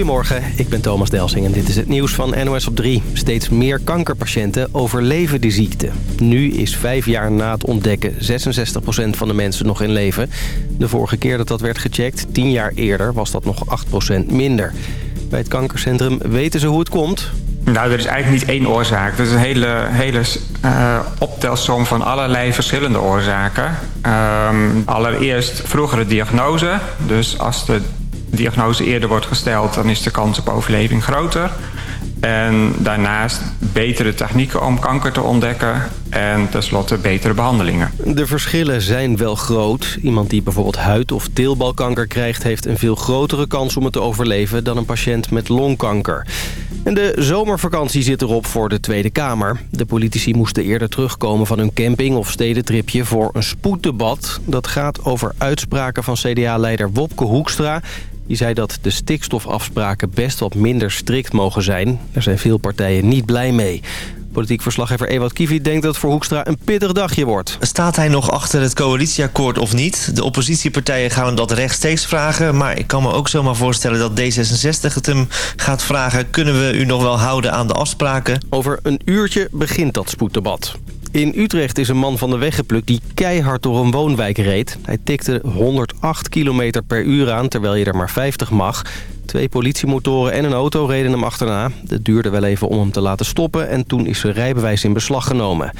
Goedemorgen, ik ben Thomas Delsing en dit is het nieuws van NOS op 3. Steeds meer kankerpatiënten overleven de ziekte. Nu is vijf jaar na het ontdekken 66% van de mensen nog in leven. De vorige keer dat dat werd gecheckt, tien jaar eerder, was dat nog 8% minder. Bij het kankercentrum weten ze hoe het komt. Nou, er is eigenlijk niet één oorzaak. Het is een hele, hele uh, optelsom van allerlei verschillende oorzaken. Um, allereerst vroegere diagnose. Dus als de diagnose eerder wordt gesteld... dan is de kans op overleving groter. En daarnaast betere technieken om kanker te ontdekken... en tenslotte betere behandelingen. De verschillen zijn wel groot. Iemand die bijvoorbeeld huid- of teelbalkanker krijgt... heeft een veel grotere kans om het te overleven... dan een patiënt met longkanker. En de zomervakantie zit erop voor de Tweede Kamer. De politici moesten eerder terugkomen van hun camping of stedentripje... voor een spoeddebat. Dat gaat over uitspraken van CDA-leider Wopke Hoekstra... Die zei dat de stikstofafspraken best wat minder strikt mogen zijn. Er zijn veel partijen niet blij mee. Politiek verslaggever Ewout Kivi denkt dat het voor Hoekstra een pittig dagje wordt. Staat hij nog achter het coalitieakkoord of niet? De oppositiepartijen gaan hem dat rechtstreeks vragen. Maar ik kan me ook zomaar voorstellen dat D66 het hem gaat vragen... kunnen we u nog wel houden aan de afspraken? Over een uurtje begint dat spoeddebat. In Utrecht is een man van de weg geplukt die keihard door een woonwijk reed. Hij tikte 108 km per uur aan, terwijl je er maar 50 mag. Twee politiemotoren en een auto reden hem achterna. Het duurde wel even om hem te laten stoppen en toen is zijn rijbewijs in beslag genomen.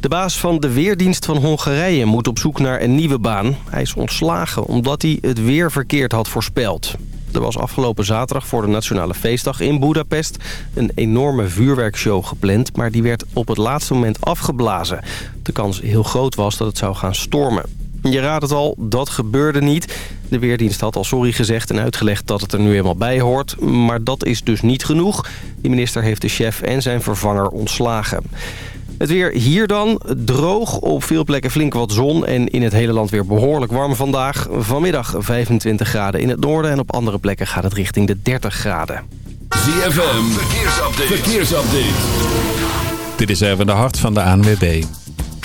De baas van de Weerdienst van Hongarije moet op zoek naar een nieuwe baan. Hij is ontslagen omdat hij het weer verkeerd had voorspeld. Er was afgelopen zaterdag voor de Nationale Feestdag in Budapest... een enorme vuurwerkshow gepland, maar die werd op het laatste moment afgeblazen. De kans heel groot was dat het zou gaan stormen. Je raadt het al, dat gebeurde niet. De Weerdienst had al sorry gezegd en uitgelegd dat het er nu eenmaal bij hoort. Maar dat is dus niet genoeg. De minister heeft de chef en zijn vervanger ontslagen. Het weer hier dan. Droog, op veel plekken flink wat zon en in het hele land weer behoorlijk warm vandaag. Vanmiddag 25 graden in het noorden en op andere plekken gaat het richting de 30 graden. ZFM, verkeersupdate. verkeersupdate. Dit is even de hart van de ANWB.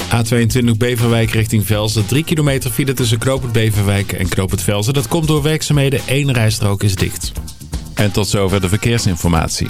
A22 Beverwijk richting Velzen. 3 kilometer file tussen Knoopend Beverwijk en Knoopend Velzen. Dat komt door werkzaamheden. Eén rijstrook is dicht. En tot zover de verkeersinformatie.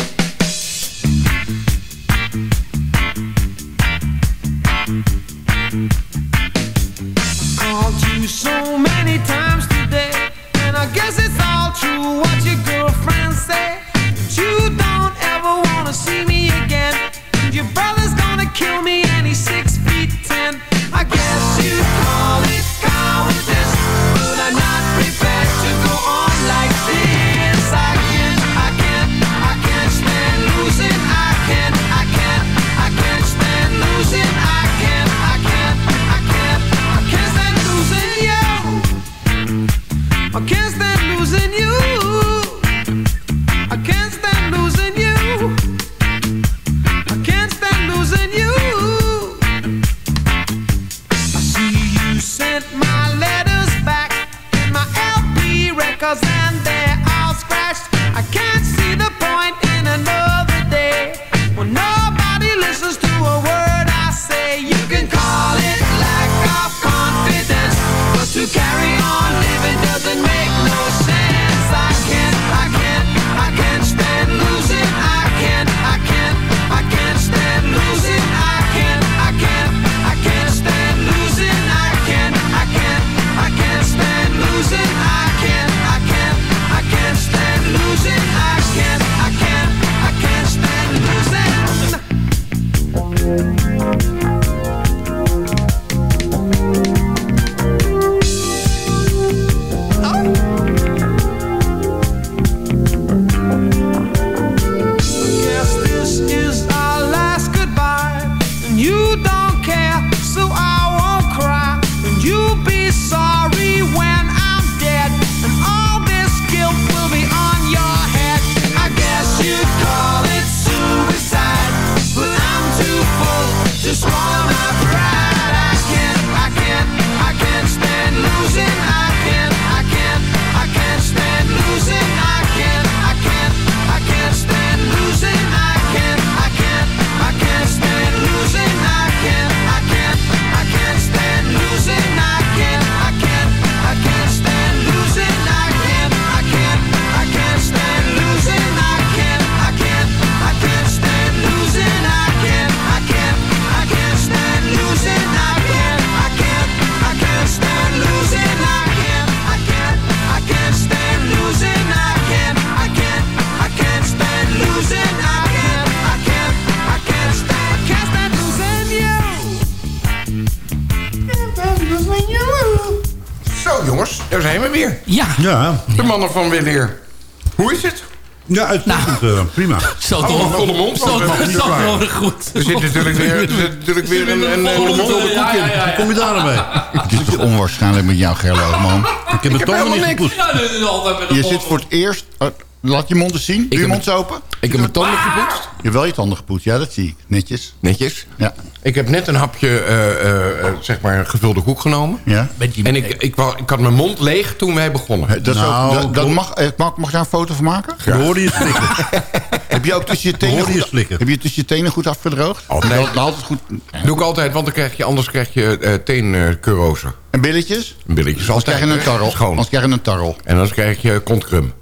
Mannen van Willeer. Hoe is het? ja uitstekend. eh, prima. Zo Oh, toch. een volle mond. Zo toch goed. Er zit natuurlijk weer, er zit natuurlijk weer een, een, een, Volle mond, gevulde ja, koek in. ja, ja, ja. Kom je daar nou mee? Het is toch onwaarschijnlijk met jou, Gerlo, man. Ik heb tanden helemaal niet een Je zit voor het eerst... eh, laat je mond eens zien. Doe je mond eens open. Ik heb mijn tanden gepoetst. Je hebt wel je tanden gepoetst. Ja, dat zie ik. Netjes. Netjes. Ja. Ik heb net een hapje, eh, eh, eh, zeg maar, gevulde koek genomen. Ja. En ik, ik, wou- ik had mijn mond leeg toen wij begonnen. Dat, Nou, ook, dat, dat mag, mag, mag je daar een foto van maken? We hoorden je slikken. Heb je ook tussen je tenen Hoorde je goed, slikken? heb je tussen je tenen goed afgedroogd? Altijd. Dat, dat altijd goed. Doe ik altijd, want dan krijg je, anders krijg je uh, teenkurose. En billetjes? Een billetjes Anders altijd. krijg je een tarrel. Schoon. Anders krijg je een tarrel. En dan krijg je kontkrum.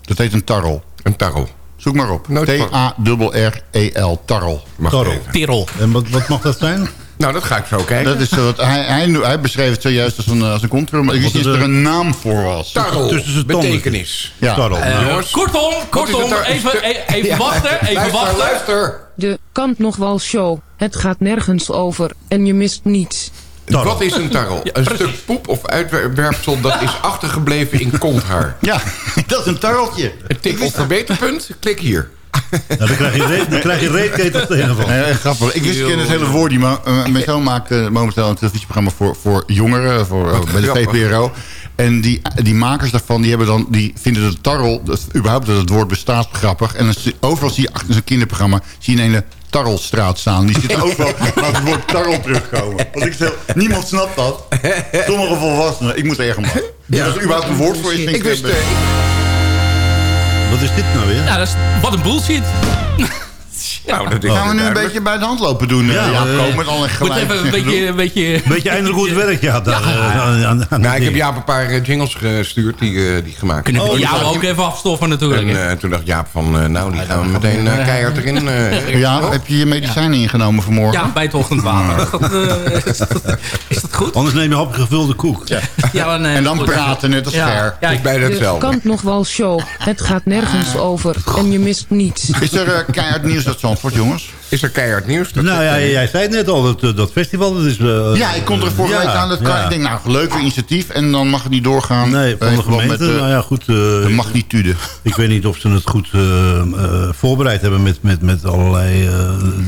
Dat heet een tarrel. Een tarrel. Zoek maar op. T-A-R-R-E-L. Tarrel. Tarrel. Tirol. En wat, wat mag dat zijn? Nou, dat ga ik zo kijken. Dat is zo, wat- hij, hij, hij beschreef het zojuist als een, als een kontrum. Maar ik wist niet dat er een naam voor was. Tarrel. tussen. Betekenis. Ja. Tarrel. Eh, Jongens. kortom, kortom, even, even Ja. wachten, even luister, wachten. Luister. De kant nog wel show. Het gaat nergens over en je mist niets. Tarrel. Wat is een tarrel? een stuk poep of uitwerpsel dat is achtergebleven in konthaar. Ja, dat is een tarreltje. Een tik op verbeterpunt? Klik hier. Nou, dan krijg je, reet, dan krijg je reetketels tegen van. Nee, echt grappig. Ik wist het hele woord niet, maar eh, mijn zoon maakt eh, momenteel een televisieprogramma voor, voor jongeren, voor, eh, bij de. VPRO. En die, die makers daarvan, die, hebben dan, die vinden de tarrel, dat, überhaupt dat het woord bestaat, grappig. En dan, overal zie je achter zijn kinderprogramma, zie je een hele tarrelstraat staan. Die zit overal laat het woord tarrel terugkomen. Want ik zeg, niemand snapt dat. Sommige volwassenen, ik moet er erg om lachen. Ja. Dat er überhaupt een woord voor is, Ik wist, eh, Wat is dit nou weer? Ja, dat is, wat een bullshit. Nou, dat Gaan we nu een beetje bij de hand lopen doen? Ja, eh, komen met al een gelijk. even een beetje, een beetje... Weet je eindelijk hoe het werkt? Ja, daar, eh, aan, aan, aan Nou, ik heb. Jaap een paar eh, jingles gestuurd die, eh, die gemaakt Kunnen we Oh, jou ook even afstoffen natuurlijk. En toen dacht Jaap van, nou, die gaan we meteen keihard erin. Ja, heb je je medicijnen ingenomen vanmorgen? ja, bij het ochtendwater. Is dat, is, dat, is dat goed? Anders neem je een hapje gevulde koek. Ja. Ja, nee, En dan praten net als ja, is ik- De hetzelfde. kant nog wel show. Het gaat nergens over en je mist niets. Is er keihard nieuws uit Zandvoort, jongens? Is er keihard nieuws? Dat Nou ja, eh, jij zei het net al, dat, eh, dat festival, dat is... eh, Ja, ik kon er vorige ja, week aan. Dat kan, ja. Ik denk, nou, leuk initiatief. En dan mag het niet doorgaan. Nee, van de gemeente, Met, nou ja, goed. eh, de magnitude. Ik weet niet of ze het goed eh, eh, voorbereid hebben met, met, met allerlei eh,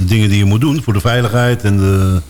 dingen die je moet doen voor de veiligheid. En de,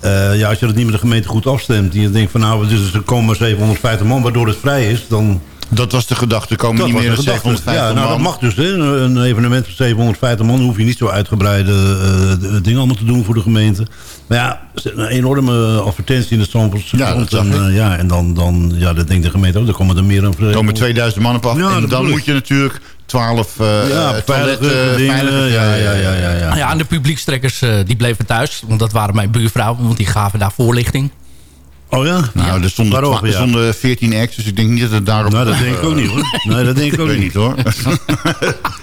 eh, ja, als je dat niet met de gemeente goed afstemt en je denkt van nou, dus er komen maar 750 man waardoor het vrij is, dan... Dat was de gedachte. Er komen Dat niet meer de dan gedachte. 750 Ja, nou man. dat mag dus. Hè. Een evenement van 750 man hoef je niet zo uitgebreide eh, dingen allemaal te doen voor de gemeente. Maar ja, er zit een enorme advertentie in de Zandvoortse Ja, dat en, eh, ja, en dan, dan ja, dat denkt de gemeente ook, er komen er meer dan... Er komen 2000 man op af. Ja, en dan moet je natuurlijk 12 uh, Ja, veilige dingen, ja, ja, ja, ja, ja. Nou ja, en de publiekstrekkers eh, die bleven thuis. Want dat waren mijn buurvrouwen, want die gaven daar voorlichting. Oh ja? Nou, er stonden, Waarover, twa- er ja. stonden 14 acts, dus ik denk niet dat het daarop... Nou, dat denk ik ook niet hoor. Nee, dat denk ik ook niet. hoor.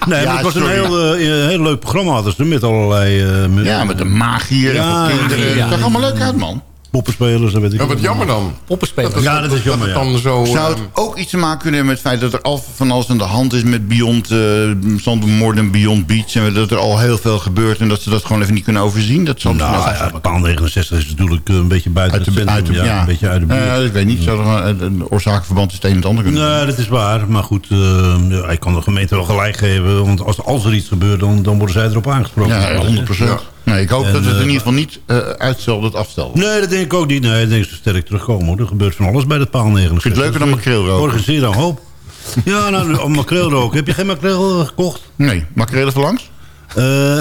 Nee, Ja, maar het was een sorry. heel, eh, heel leuk programma hadden ze met allerlei... eh, met, Ja, met de magier Ja, en kinderen. Het zag allemaal leuk uit, man. Poppenspelers. Dat weet ik Ja, wat jammer dan. Poppenspelers. Ja, dat is jammer, ja. dan zo... Zou het eh, ook iets te maken kunnen hebben met het feit dat er al van alles aan de hand is met Beyond uh, Zandvoort en Beyond Beach en dat er al heel veel gebeurt en dat ze dat gewoon even niet kunnen overzien? Dat zal Nou, ja, paal 69 is natuurlijk een beetje buiten uit de, het centrum. uit de, ja, ja. Een beetje uit de buurt. Eh, ik weet niet, zou er een, een oorzakenverband is het een en het ander kunnen Nee, dat is waar. Maar goed, eh, ja, ik kan de gemeente wel gelijk geven. Want als, als er iets gebeurt, dan, dan worden zij erop aangesproken. Ja, 100 procent. Nee, ik hoop En, dat het in eh, ieder geval niet uh, uitstelt dat afstellen. Nee, dat denk ik ook niet. Nee, ik denk ze sterk terugkomen. Hoor. Er gebeurt van alles bij dat paal 69. Vind je het leuker dan makreelroken? Organiseer een hoop. Ja, nou, makreel roken. Heb je geen makreel eh, gekocht? Nee, makrelen verlangs? Eh,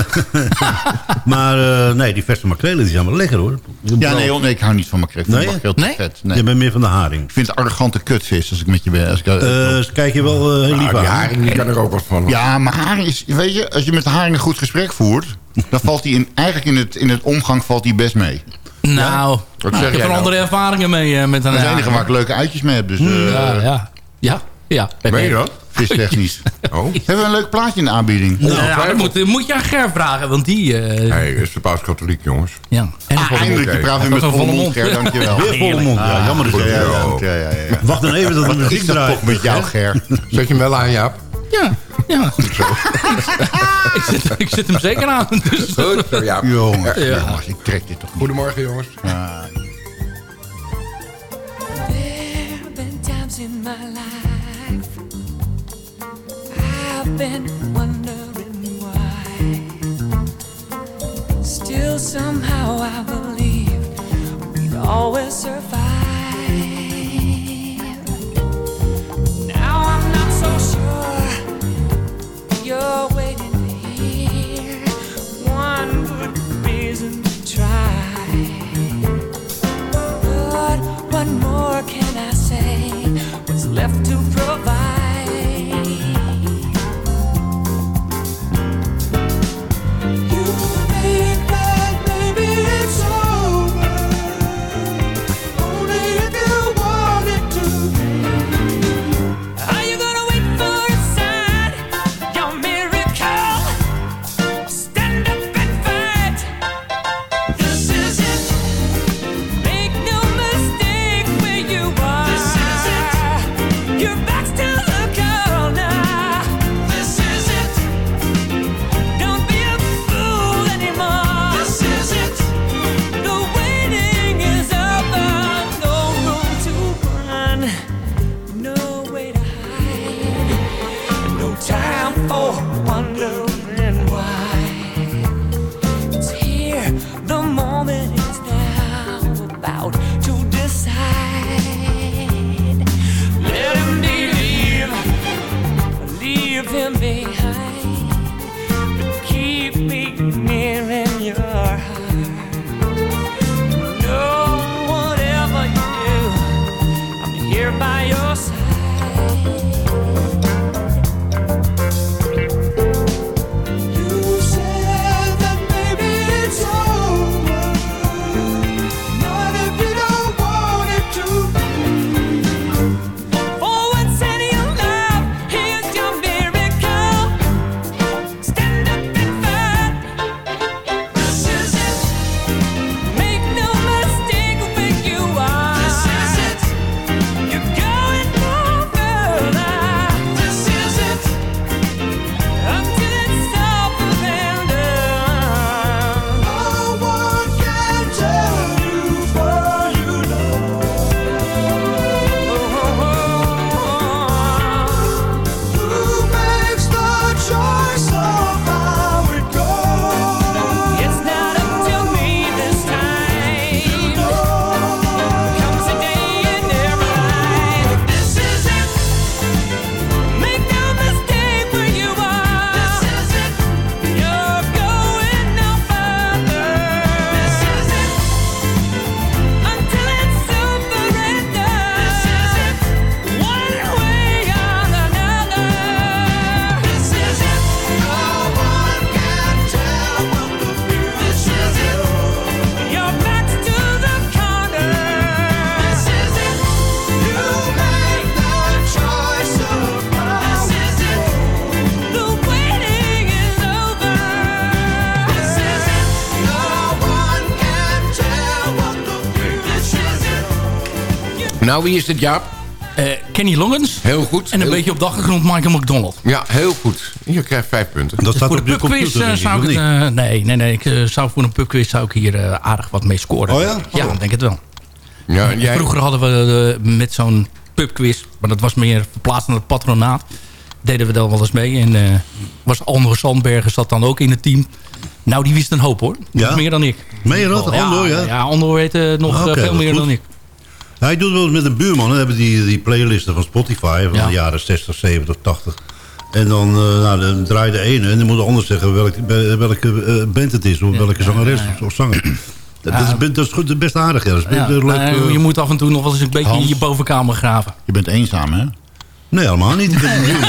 maar eh, nee, die verse makrelen die zijn wel lekker hoor. Ja, nee, nee, ik hou niet van makreel. Ik vind Nee? makreel vet. Nee. Je bent meer van de haring. Ik vind het arrogante kutvis als ik met je ben. Als ik, Eh, kijk je wel eh, heel lief Nou, die aan. haring die kan er ook wat van. Ja, maar haring is... Weet je, als je met haring een goed gesprek voert... dan valt hij in, eigenlijk in het, in het omgang valt hij best mee. Nou, ik heb er nou? andere ervaringen mee eh, met een Dat is het enige waar ik leuke uitjes mee heb. Dus, eh, Ja, ja. Ja, ja. Meen je dat? Vistechnisch. Oh. Hebben we een leuk plaatje in de aanbieding? Nou, dat moet, moet je aan Ger vragen, want die... eh, Hij is de paus katholiek, jongens. ja. En Ah, eindelijk, je praat weer Hij met volle mond, mond. Ger. Dankjewel. Weer volle mond. Ja, jammer dat Ja, je... ja, ja, ja, ja. Wacht dan even dat de Wat muziek is dat draait. toch met jou, Ger? Zet je hem wel aan, Jaap? Ja, ja. ik, zet, ik zet hem zeker aan. Dus. Goed zo, Jaap. Jongens, Ja. jongens, ik trek dit toch niet. Goedemorgen, jongens. Ja. In my life I've been wondering why. Still, somehow, I believe we'd always survive. By your Nou, wie is dit, Jaap? Eh, Kenny Loggins. Heel goed. En een Heel- beetje op de achtergrond Michael McDonald. Ja, heel goed. Je krijgt vijf punten. Dat staat voor op de pubquiz eh, ik, zou ik het... eh, nee, nee, nee. Ik eh, zou voor een pubquiz zou ik hier eh, aardig wat mee scoren. Oh ja? Ja, ik denk het wel. Ja, en jij? Vroeger hadden we eh, met zo'n pubquiz, maar dat was meer verplaatst naar het patronaat. Deden we daar wel eens mee. En eh was Andor Sandbergen zat dan ook in het team. Nou, die wist een hoop hoor. Ja? Nog meer dan ik. Dat? ja, Andor, ja? Ja, Andor weet eh, nog eh, veel meer goed. dan ik. Hij doet wel eens met een buurman. Dan hebben die, die playlisten van Spotify van Ja. de jaren 60, 70, 80. En dan, eh, nou, dan draait de ene en dan moet de ander zeggen welke, welke eh, band het is. Of welke zangeres of- of zanger. Dat, dat, is, dat is goed, best aardig. Ja. Dat is best Ja, leuk, eh, je moet af en toe nog wel eens een beetje in je bovenkamer graven. Je bent eenzaam, hè? Nee, helemaal niet. Ik ben een buurman.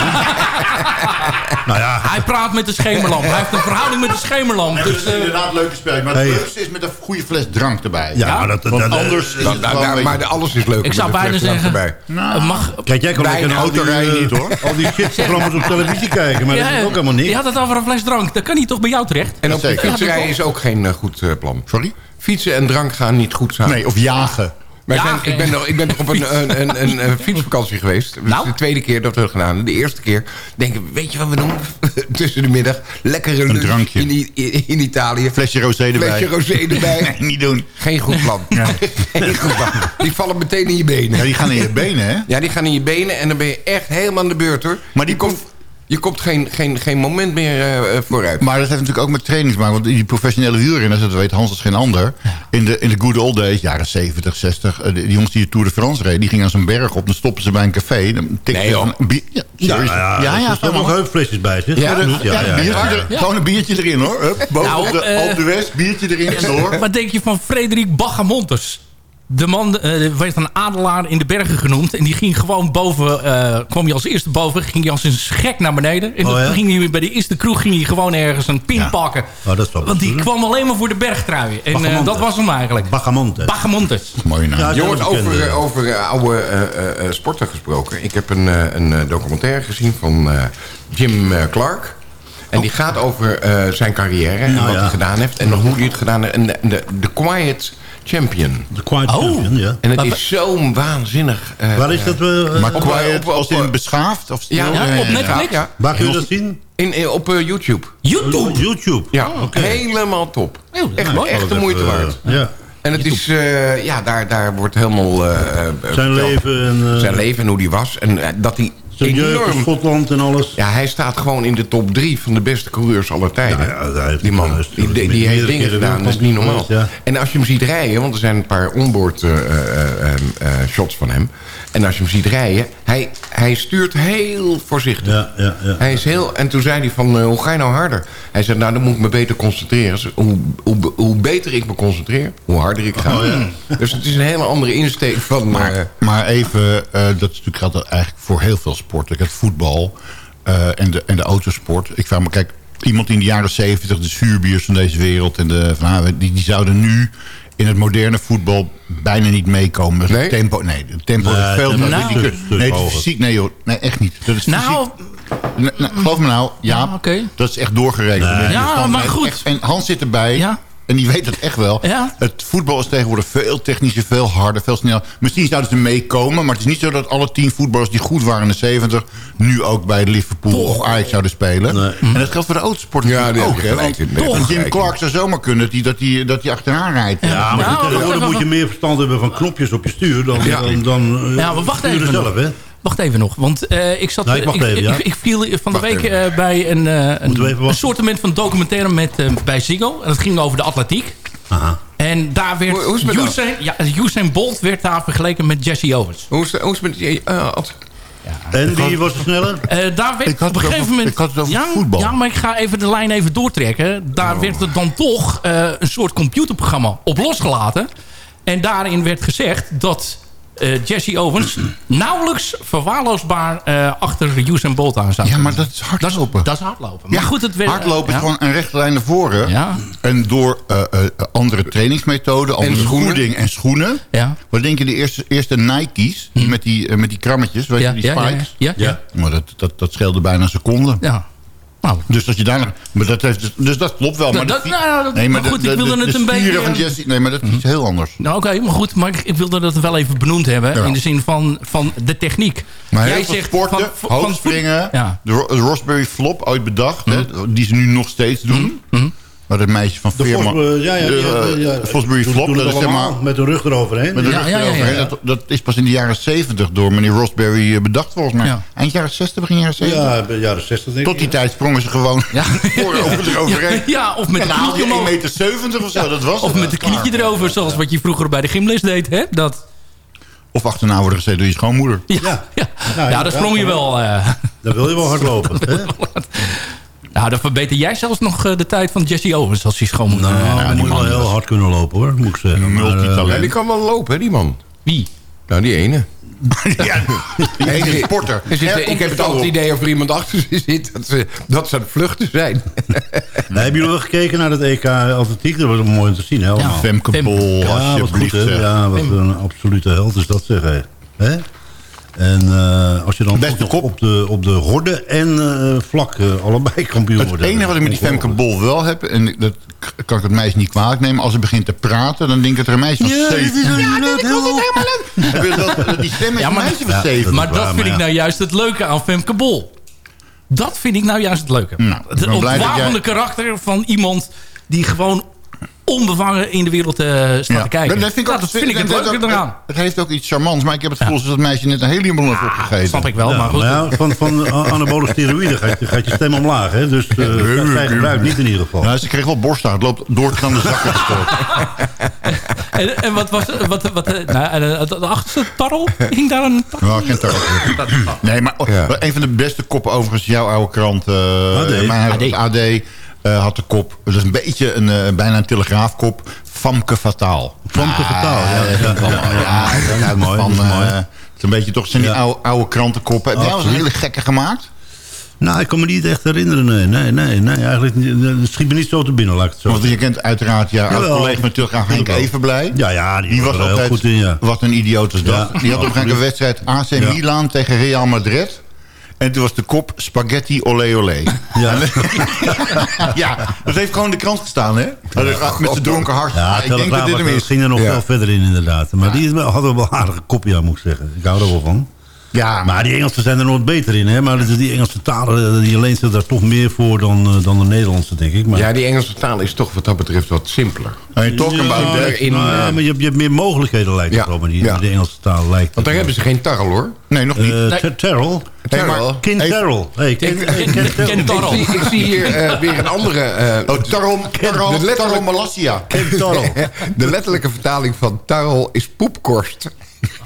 nou ja, Hij praat met de schemerlamp. Hij heeft een verhouding met de schemerlamp. Dus, Dus, eh, inderdaad een leuke spel. Maar Hey. het leukste is met een goede fles drank erbij. ja, dat, dat, Want dat- anders is Nou, het nou, gewoon nou, een maar de- alles is leuk. ik zou bijna zeggen, Erbij. het mag... Kijk, jij kan lekker Bijna al die, autorijden eh, niet, hoor. al die shitprogramma's op televisie kijken. Maar dat is ook helemaal niks. Je had het over een fles drank. Dat kan niet toch bij jou terecht? En op de fietsrij is ook geen eh, goed eh, plan. Sorry? Fietsen en drank gaan niet goed samen. Nee, of jagen. Ja, zijn, ik, ben, nog- ik ben toch op een, een, een, een, een fietsvakantie geweest. Dat is Nou? de tweede keer dat we het gedaan. De eerste keer denken we, weet je wat we doen? Tussen de middag, lekkere lunch drankje. In, in, in Italië. Flesje rosé erbij. Flesje rosé erbij. Nee, niet doen. Geen goed plan. Geen goed plan. Die vallen meteen in je benen. Ja, die gaan in je benen, hè? Ja, die gaan in je benen en dan ben je echt helemaal aan de beurt hoor. Maar die je komt, je komt geen, geen, geen moment meer eh, eh, vooruit. Maar dat heeft natuurlijk ook met training te maken. Want die professionele wielrenners, dat weet Hans als geen ander. In de, in de good old days, jaren 70, 60. eh, Die jongens die de Tour de France reden, die gingen aan zo'n berg op. Dan stoppen ze bij een café. Dan tikten Nee, joh. een Ja, Ja, serieus. ja, ja, ja, er nog heupflesjes bij. Zeg. Ja, Absoluut, Ja, ja, ja, biertje ja. Gewoon een biertje erin hoor. Hup, boven Nou, op de eh, Alpe d'Huez, biertje erin en door. Wat denk je van Frederik Bagamontes? De man eh, werd een adelaar in de bergen genoemd. En die ging gewoon boven, eh, kwam hij als eerste boven. Ging hij als een gek naar beneden. En Oh, dan ging hij bij de eerste kroeg ging hij gewoon ergens een pin pakken. Oh, dat is wel Want die kwam alleen maar voor de bergtruien. En eh, Bagamontes. dat was hem eigenlijk. Bagamonte. Bagamontes. Mooie naam. Ja, een over, over oude eh, eh, eh, sporten gesproken. Ik heb een, eh, een eh, documentaire gezien van eh, Jim Clark. En die gaat over eh, zijn carrière en Nou wat ja. hij gedaan heeft. En hoe hij het gedaan heeft. En de, de, de Quiet Champion. De Quiet Oh. Champion, ja. En het Maar- is zo'n waanzinnig... eh, Waar is dat? eh, Maar quiet op- op- als in beschaafd? Of Ja, stil? Ja, op Netflix? Ja, Waar kun je dat zien? in, in- op YouTube. YouTube. YouTube. Ja, Oh, oké. helemaal top. Oh, Echt, mooi. echt de moeite waard. Ja. En het is, eh, ja, daar, daar wordt helemaal... eh, eh, Zijn verteld. leven en... eh, Zijn leven en hoe die was. En dat hij Zijn jeugd in. Schotland en alles. Ja, hij staat gewoon in de top drie van de beste coureurs aller tijden. Ja, ja, hij heeft- die man, die, die, meerdere heeft dingen gedaan, dat is niet normaal. En als je hem ziet rijden, want er zijn een paar onboard eh, eh, eh, shots van hem. En als je hem ziet rijden, hij, hij stuurt heel voorzichtig. Ja, ja, ja. Hij is heel, en toen zei hij van, eh, hoe ga je nou harder? Hij zei, nou dan moet ik me beter concentreren. Dus Hoe, hoe, hoe beter ik me concentreer, hoe harder ik ga. Oh. Dus het is een hele andere insteek van... eh, Maar, maar even, eh, dat is natuurlijk gaat eigenlijk voor heel veel sporten. Het voetbal en, de, en de autosport. Ik vraag me, kijk, iemand in de jaren zeventig, de zuurbiers van deze wereld... En de, van, ah, die, die zouden nu in het moderne voetbal bijna niet meekomen. Dus Nee? Het tempo, nee, het tempo Nee, is veel te is nee, hoger. fysiek, nee joh, nee, echt niet. Dat is Nou, nou, geloof me nou, ja, dat is echt doorgerekend. Nee. Is Ja, maar goed. echt- en Hans zit erbij. Ja. En die weet het echt wel. Ja. Het voetbal is tegenwoordig veel technischer, veel harder, veel sneller. Misschien zouden ze meekomen, maar het is niet zo dat alle tien voetballers die goed waren in de 70... nu ook bij Liverpool of Ajax zouden spelen. En dat geldt voor de autosport Ja, ook. hè, want Jim. Clark zou zomaar kunnen dat hij dat die, dat die achteraan rijdt. Ja, maar Nou, tegenwoordig wacht moet je meer verstand hebben van knopjes op je stuur dan, Ja. dan, dan eh, Ja, maar wacht sturen even zelf, hè? Wacht even nog, want eh, ik zat. Nou, ik wacht ik, even, ik, ja. ik viel van de week eh, bij een, eh, even een, soortement van documentaire met, bij Ziggo. En dat ging over de atletiek. Aha. En daar werd Hoe- hoe is het met dat? Usain, ja, Usain Bolt werd daar vergeleken met Jesse Owens. hoe, is het, hoe is het met... eh, als- En wie was er sneller? Eh, daar werd Ik had op een gegeven over- moment. ik had het over ja, voetbal. Ja, maar ik ga even de lijn even doortrekken. Daar werd er dan toch eh, een soort computerprogramma op losgelaten. En daarin werd gezegd dat eh, Jesse Owens nauwelijks verwaarloosbaar eh, achter Usain Bolt aan zou Ja, maar dat is hardlopen. Dat is hardlopen. Ja, goed, het werd, hardlopen is ja. gewoon een rechte lijn naar voren. Ja. En door eh, andere trainingsmethoden, andere voeding en schoenen. Ja. Wat denk je, de eerste, eerste Nike's die met, die, met die krammetjes, weet Ja, je, die ja, ja, spikes? ja, ja. Maar dat, dat, dat scheelde bijna een seconde. Ja. Nou, Dus dat je daar maar dat heeft, dus- dat klopt wel. Maar Dat- de- nou dat- nee, maar maar de- goed, ik de- wilde de- het een beetje- Van Jesse, nee, maar dat is iets heel anders. Nou oké, maar goed, maar ik, ik wilde dat wel even benoemd hebben. Ja. In de zin van, van de techniek. Maar Jij zegt sporten, van- van- van- hoogspringen, Ja. de, Ro- de Rosberry Flop ooit bedacht, hè, die ze nu nog steeds doen. Maar dat meisje van De Veerman, Vos, eh, ja, ja, de, ja, ja, eh, Fosbury Doen- Flop, doen dat het is maar Met de rug eroverheen. Met de Ja, rug ja, ja, eroverheen. ja. Dat, dat is pas in de jaren 70 door meneer Rosberry eh, bedacht volgens mij. Ja. Eind jaren 60, begin jaren 70. Ja, de jaren 60 denk Tot ik. die tijd sprongen ze gewoon Ja. over eroverheen. Ja, of met en een dan omhoog. 1,70 meter of zo, dat was Of het. met een Klaar. knietje erover, zoals wat je vroeger bij de gymles deed. Hè? Dat, Of achterna worden gezeten door je schoonmoeder. Ja, ja. ja daar sprong je wel. eh. Daar wil je wel hardlopen. hè? Nou, dan verbeter jij zelfs nog eh, de tijd van Jesse Owens als hij schoonmoeder. Nou, die moet wel heel hard kunnen lopen hoor, moet ik zeggen. Maar, eh, Ja, die kan wel lopen, hè, die man. Wie? Nou, die ene. ja, die ene sporter. Er zit, ik heb het altijd idee of er iemand achter ze zit... dat ze, dat ze aan het vluchten zijn. Nee, hebben jullie wel gekeken naar het EK Atletiek? Dat was mooi om te zien, hè? allemaal. Femke Bol, Ja, wat goed, alsjeblieft. hè? zeg. Ja, wat een absolute held is dat, zeg. Hè? En eh, als je dan op de, op de horde en eh, vlak eh, allebei kampioen Het wordt. enige wat ik met die Femke Bol wel heb... en dat kan ik het meisje niet kwalijk nemen... als ze begint te praten, dan denk ik dat er een meisje van Ja, dit is 17 wel Ja, dit is altijd helemaal leuk. Heb je dat- Die stem is Ja, een meisje van Ja, 17. maar dat vind ik nou juist het leuke aan Femke Bol. Dat vind ik nou juist het leuke. Nou, het dat ontwapende jij- karakter van iemand die gewoon onbevangen in de wereld eh, staat te kijken. Dat vind ik, Ja, ook, dat vind ik het leuke ook- eraan. Het heeft ook iets charmants, maar ik heb het gevoel dat dat meisje net een heliumballon heeft opgegeten. snap ik wel, Ja, maar goed. ja, van, van anabole steroïden gaat, je- gaat je stem omlaag. Hè? Dus eh dat zij gebruikt niet in ieder geval. Nou, ze kreeg wel borsthaar. Het loopt door de zakken gestoken. En, en wat was wat, wat, eh, nou, de achterste tarrel? Hing daar een Ja, het ook niet. Nee, maar een van de beste koppen overigens, jouw oude krant, eh AD. mijn AD. AD, eh, had de kop. Is een beetje een, eh, bijna een telegraafkop. Famke Fataal. Famke Fataal, ja. Ja, ja, Ja, ja, dat is mooi, van, dat is mooi. eh, het is een beetje toch zijn die Ja. oude, oude krantenkoppen. Heb jij wel eens een hele gekke gemaakt? Nou, ik kan me niet echt herinneren. Nee, nee, nee. nee eigenlijk. Het schiet me niet zo te binnen, laat ik het zo Want je kent uiteraard jouw oude Jawel. collega met Telegraaf Henk Jawel. Evenblij. Ja, ja, die, Die was er heel altijd, goed in, ja. wat een idioot is dat. Ja, die had op een een wedstrijd AC Ja. Milan tegen Real Madrid. En toen was de kop spaghetti olé olé. Ja. ja, dat heeft gewoon in de krant gestaan, hè? Met zijn dronken hart. Ja, ik denk dat dit hem was- is. ging er nog Ja. wel verder in, inderdaad. Maar die hadden wel een aardige kopje aan, moet ik zeggen. Ik hou er wel van. Ja, Maar die Engelsen zijn er nooit beter in, hè. Maar die Engelse talen, die leent zich daar toch meer voor dan, eh, dan de Nederlandse, denk ik. Maar, Ja, die Engelse taal is toch wat dat betreft wat simpeler. Are you talking about Ja, in, nou, eh, maar je, hebt- je hebt meer mogelijkheden, lijkt het Ja, ja. de Engelse taal lijkt Want daar hebben ze geen tarrel, hoor. Nee, nog niet. Eh, Ter- Terrell? Terrell. Hey, Ken- ken-. Ik zie, ik zie hier eh, weer een andere... eh, Oh, Tarom, de letterlijke-. De letterlijke vertaling van tarrel is poepkorst.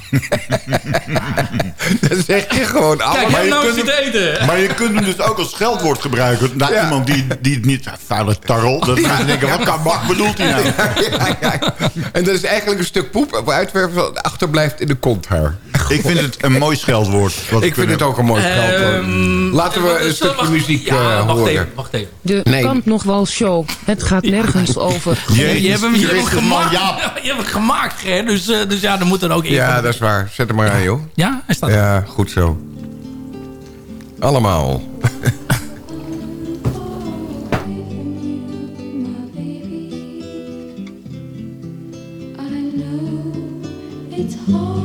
dat zeg je gewoon Kijk, allemaal. jij je nou kunt zitten eten. Maar je kunt hem dus ook als scheldwoord gebruiken. Naar Ja. iemand die, die het niet... Vuile tarrel. Denken, wat kan wat bedoelt hij nou? Ja, ja. En dat is eigenlijk een stuk poep uitwerpen dat achterblijft in de konthaar. Ik vind het een mooi scheldwoord. wat Ik vind het ook een mooi. Ehm, Laten we wat een is- stukje wacht- muziek ja, eh, wacht horen. Even, wacht even. De Nee. Kant nog wel show. Het gaat nergens over. Je hebt hem, je hebt hem gemaakt. Je hebt hem gemaakt, hè? Dus, eh, dus ja, dan moet er ook in. Ja, dat is waar. Zet hem maar aan, joh. Ja, hij staat. Ja, goed zo. Allemaal. It's hard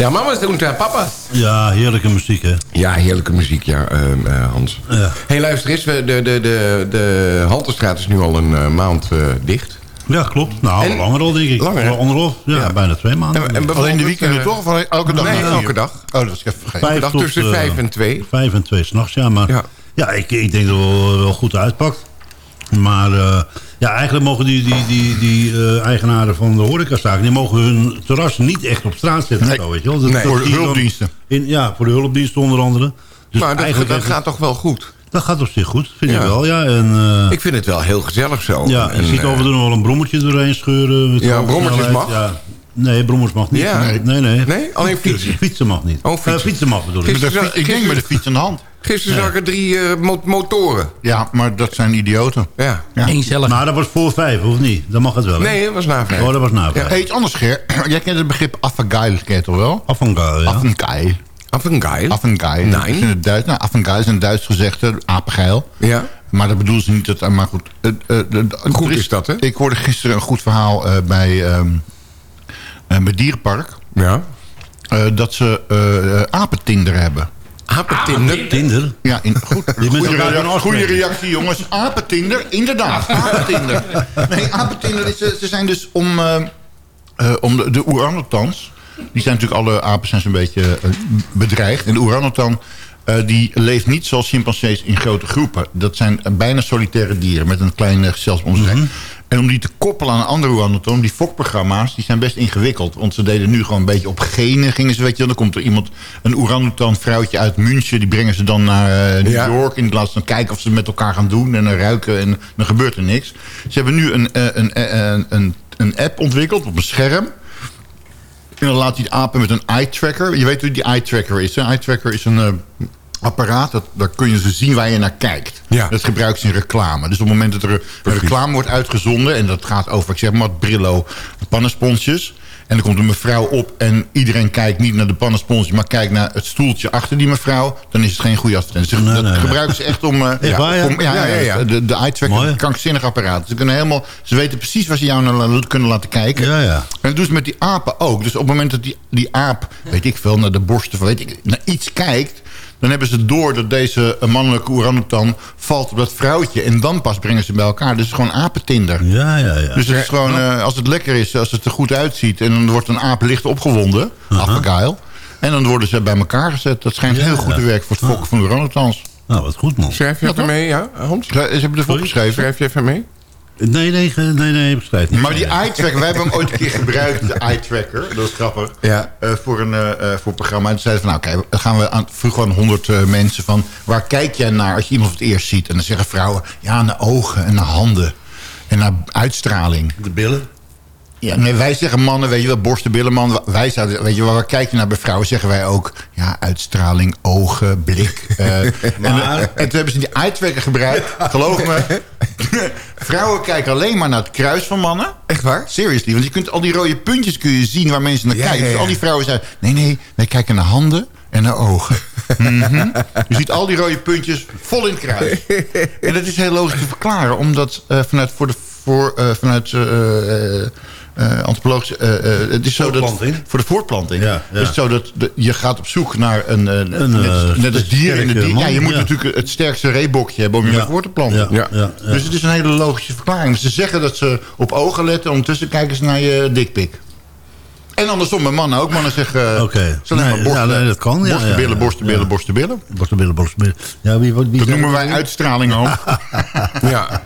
Ja, mama's doen het aan papa's. Ja, heerlijke muziek, hè? Ja, heerlijke muziek, ja, ehm, eh, Hans. Ja. hey, luister eens. we- De, de, de, de Halterstraat is nu al een eh, maand eh, dicht. Ja, klopt. Nou, En- langer al, denk ik. Langer? Wel Anderhalf, ja, bijna twee maanden. En- en Alleen de weekenden toch? Of elke dag? Nee, elke dag. Oh, dat is ik even vergeten. Vijf dag tot, tussen vijf en twee. Vijf en twee s'nachts, ja. Maar ja, Ja. ik, ik denk dat het wel, wel goed uitpakt. Maar eh, ja, eigenlijk mogen die, die, die, die eh, eigenaren van de horecazaken... die mogen hun terras niet echt op straat zetten. Nee. Zo, weet je wel. Dat- Nee. dat Voor de je hulpdiensten. In, ja, voor de hulpdiensten onder andere. Dus maar dat, eigenlijk dat gaat toch wel goed? dat gaat op zich goed, vind Ja. ik wel. Ja, en, eh, Ik vind het wel heel gezellig zo. ja, je En, ziet eh, over nog wel een brommertje doorheen scheuren. met Ja, snelheid. mag? Ja. Nee, brommers mag niet. Ja. Nee, nee. nee. Nee? Alleen fietsen? Fietsen mag niet. Oh, fietsen. Eh, fietsen mag bedoel ik. Gisteren- ik denk met de fiets in de hand. Gisteren zag ik er drie eh, mo- motoren. Ja, maar dat zijn idioten. Ja. Ja. Eenzellig. Maar dat was voor vijf, of niet? Dan mag het wel, hè? Nee, dat was na vijf. Oh, dat was na vijf. Hey, iets anders, Ger. Jij kent het begrip afvangail, ken je toch wel? Avant-garde, ja. Afvangail. Afvangail. Afvangail. Nee. Is in het Duits. Nou, afvangail is een Duits gezegde, apengeil. Ja. Maar dat bedoelen ze niet. Dat, maar goed. De- Goed is dat, hè? Ik hoorde gisteren een goed verhaal eh, bij, ehm eh, bij Dierenpark. Ja. eh, dat ze eh, eh, apentinder. Ja, in, goed. Goede reactie, goede jongens. Apentinder, inderdaad. Apentinder. Nee, apentinder, is, eh, ze zijn dus om, eh, eh, om de, de oerangotans... Die zijn natuurlijk, alle apen zijn zo'n beetje bedreigd. En de oerangutan, eh, die leeft niet zoals chimpansees in grote groepen. Dat zijn bijna solitaire dieren met een klein gezelschap om zich heen. En om die te koppelen aan een andere oerangutan, die fokprogramma's, die zijn best ingewikkeld. Want ze deden nu gewoon een beetje op genen, gingen ze, weet je. Dan komt er iemand, een oerangutan vrouwtje uit München, die brengen ze dan naar eh, New Ja. York. En laten ze dan kijken of ze het met elkaar gaan doen en dan ruiken en dan gebeurt er niks. Ze hebben nu een, eh, een, eh, een, een, een app ontwikkeld op een scherm. En dan laat die apen met een eye tracker. Je weet hoe die eye tracker is. Een eye tracker is een apparaat. Dat, daar kun je ze zien waar je naar kijkt. Ja. Dat gebruikt ze in reclame. Dus op het moment dat er een reclame wordt uitgezonden... en dat gaat over, ik zeg maar, Brillo pannensponsjes... en dan komt een mevrouw op en iedereen kijkt niet naar de pannensponsjes... maar kijkt naar het stoeltje achter die mevrouw... dan is het geen goede advertentie. Dus Nee, dat nee, nee. gebruiken ze echt om... waar, ja? om- ja, ja, Ja, ja, ja. De, de eye tracker Mooi. is een krankzinnig apparaat. Ze, kunnen helemaal, ze weten precies waar ze jou naar kunnen laten kijken. Ja, ja. En dat doen ze met die apen ook. Dus op het moment dat die, die aap, weet ik veel, naar de borsten van weet ik, naar iets kijkt... dan hebben ze door dat deze mannelijke oerangutan valt op dat vrouwtje. En dan pas brengen ze bij elkaar. Dus het is gewoon apentinder. Ja, ja, ja. Dus het is gewoon, eh, als het lekker is, als het er goed uitziet... en dan wordt een aap licht opgewonden, uh en dan worden ze bij elkaar gezet. Dat schijnt Ja, heel goed te werken voor het fokken van orangutans. Nou, wat goed, man. Schrijf je even mee, ja, Hans? Ze hebben ervoor geschreven. Schrijf je even mee? Nee, nee, nee, nee, ik schrijf niet. Maar die eye tracker, wij hebben hem ooit een keer gebruikt, de eye tracker. Dat is grappig. Ja. Eh, voor, een, eh, eh, voor een programma. En toen zeiden van, nou, oké, dan gaan we aan, vroegen aan honderd eh, mensen van... waar kijk jij naar als je iemand voor het eerst ziet? En dan zeggen vrouwen, ja, naar ogen en naar handen. En naar uitstraling. De billen? Ja, nee, wij zeggen mannen, weet je wel, borsten, billen, man. Wij zouden, weet je wel, waar kijk je naar bij vrouwen? Zeggen wij ook, ja, uitstraling, ogen, blik. eh, en, Maar- en toen hebben ze die tracker gebruikt. Geloof me. vrouwen kijken alleen maar naar het kruis van mannen. Echt waar? Seriously, want je kunt al die rode puntjes kun je zien waar mensen naar Ja, kijken. Dus al die vrouwen zeiden, nee, nee, wij kijken naar handen en naar ogen. Mhm. Je ziet al die rode puntjes vol in het kruis. En dat is heel logisch te verklaren, omdat eh, vanuit, voor de, voor, eh, vanuit eh, eh, antropologische... eh, eh, het is zo dat, voor de voortplanting. Ja, ja. Het is zo dat de- je gaat op zoek naar een... Een, net, als- net als dieren in de dier. Ja, je moet natuurlijk het sterkste reebokje hebben om je voor te planten. Ja. Dus het is een hele logische verklaring. Ze zeggen dat ze op ogen letten. Ondertussen kijken ze naar je dikpik. En andersom bij mannen ook. Mannen zeggen... eh, Oké. ze alleen Nee, maar borsten, ja, nee, dat kan, ja, Borstenbillen, ja, ja. borstenbillen, Ja. borstenbillen. Borstenbillen, borstenbillen. Ja, wie, wie, wie Dat noemen wij uitstraling ook. Ja.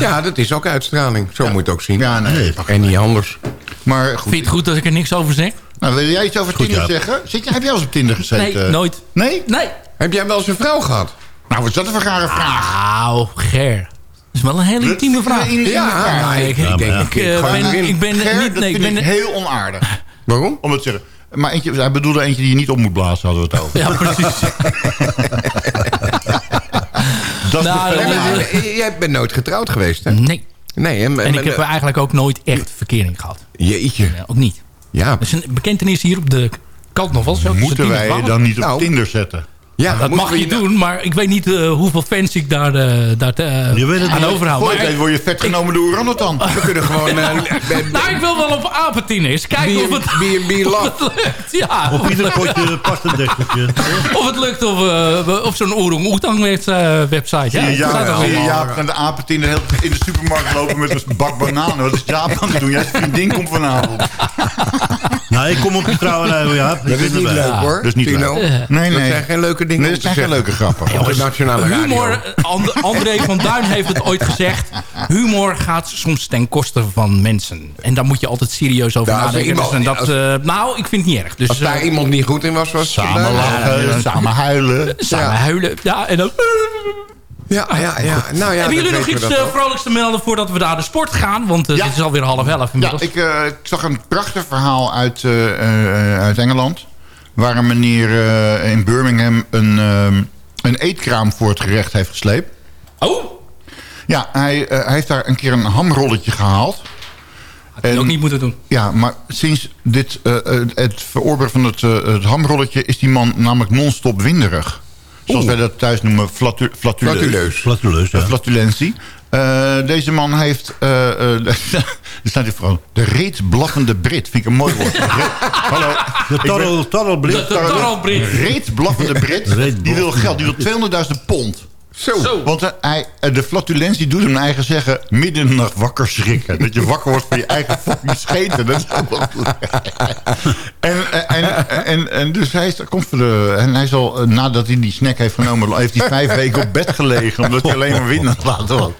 ja, dat is ook uitstraling. Zo moet je het ook zien. Ja, nee. Nee. En niet anders. Maar goed. Vind je het goed dat ik er niks over zeg? Nou, wil jij iets over Goed, Tinder ja. zeggen? Zit je, heb jij al eens op Tinder gezeten? Nee, nooit. Nee? Nee. Heb jij wel eens een vrouw gehad? Nou, wat is dat voor een rare vraag? Nou, Ger. Dat is wel een hele intieme vraag. Ja, ik ik, Ik, ik ben Ger, niet... Nee, ik vind ben... heel onaardig. Waarom? Om het te zeggen. Maar eentje, hij bedoelde eentje die je niet op moet blazen, hadden we het over. Ja, precies. Dat is Nou, maar, jij bent nooit getrouwd geweest, hè? Nee. Nee, en, En ik heb eigenlijk ook nooit echt verkering gehad. Jeetje. Ook niet. Ja. Dat is een bekentenis hier op de kant nog wel. Zo, Moeten wij je dan niet op Nou. Tinder zetten? Ja, dat moeten mag je doen, maar ik weet niet eh, hoeveel fans ik daar, eh, daar eh, Je weet het aan niet. overhoud. Voor Maar- word je vet genomen door orangutan. We kunnen gewoon... eh, nou, ik wil wel op apentines. Kijken of het, B&B of Love. het lukt. Ja, Op of, ieder potje past een dekseltje. of het lukt eh, op zo'n orang-oetang web- eh, website. Ja, dat staat er Jaap, de apent in de, hele- in de supermarkt lopen met een bak bananen. Wat is Jaap aan het doen? Jij vriendin komt vanavond. Nou, ik kom op je trouwerij, ja. Ik Dat is niet erbij. leuk hoor, Dat is niet Tino. leuk. Nee, Dat nee. zijn geen leuke dingen Nee, om dat zijn geen leuke grappen. Op de nationale radio. Humor, And- André van Duin heeft het ooit gezegd. Humor gaat soms ten koste van mensen. En daar moet je altijd serieus over Ja, er nadenken. iemand- Dus, en dat, als- eh, nou, ik vind het niet erg. Dus, Als daar eh, iemand niet goed in was, was het Samen lachen, samen huilen. samen ja. huilen. Ja, en dan... Ja, ja, ja. Nou ja, Hebben jullie nog iets eh, vrolijks te melden voordat we naar de sport gaan? Want eh, Ja. het is alweer half elf Ja, inmiddels. ik, eh, ik zag een prachtig verhaal uit, eh, eh, uit Engeland. Waar een meneer eh, in Birmingham een, ehm, een eetkraam voor het gerecht heeft gesleept. Oh, Ja, hij, eh, hij heeft daar een keer een hamrolletje gehaald. had ik ook niet moeten doen. Ja, maar sinds dit, eh, eh, het verorberen van het, eh, het hamrolletje... is die man namelijk non-stop winderig. Zoals wij dat thuis noemen, flatu flatuleus. Flatuleus. Flatuleus, ja. Flatulentie. Eh, deze man heeft... eh, eh, er staat hier vooral... De reeds blaffende Brit. Vind ik een mooi woord. Hallo. De tarrel, tarrelblik. De- de tarrelbrit. Reeds blaffende Brit. Die wil geld. Die wil 200.000 pond. Zo. Zo. Want eh, hij, eh, de flatulentie doet hem naar eigen zeggen... midden in de nacht wakker schrikken. Dat je wakker wordt van je eigen fucking scheten. Dat is en, eh, en, en, en dus hij is, komt voor de... En hij zal, nadat hij die snack heeft genomen... heeft hij vijf weken op bed gelegen... omdat hij alleen maar wind aan het laten was.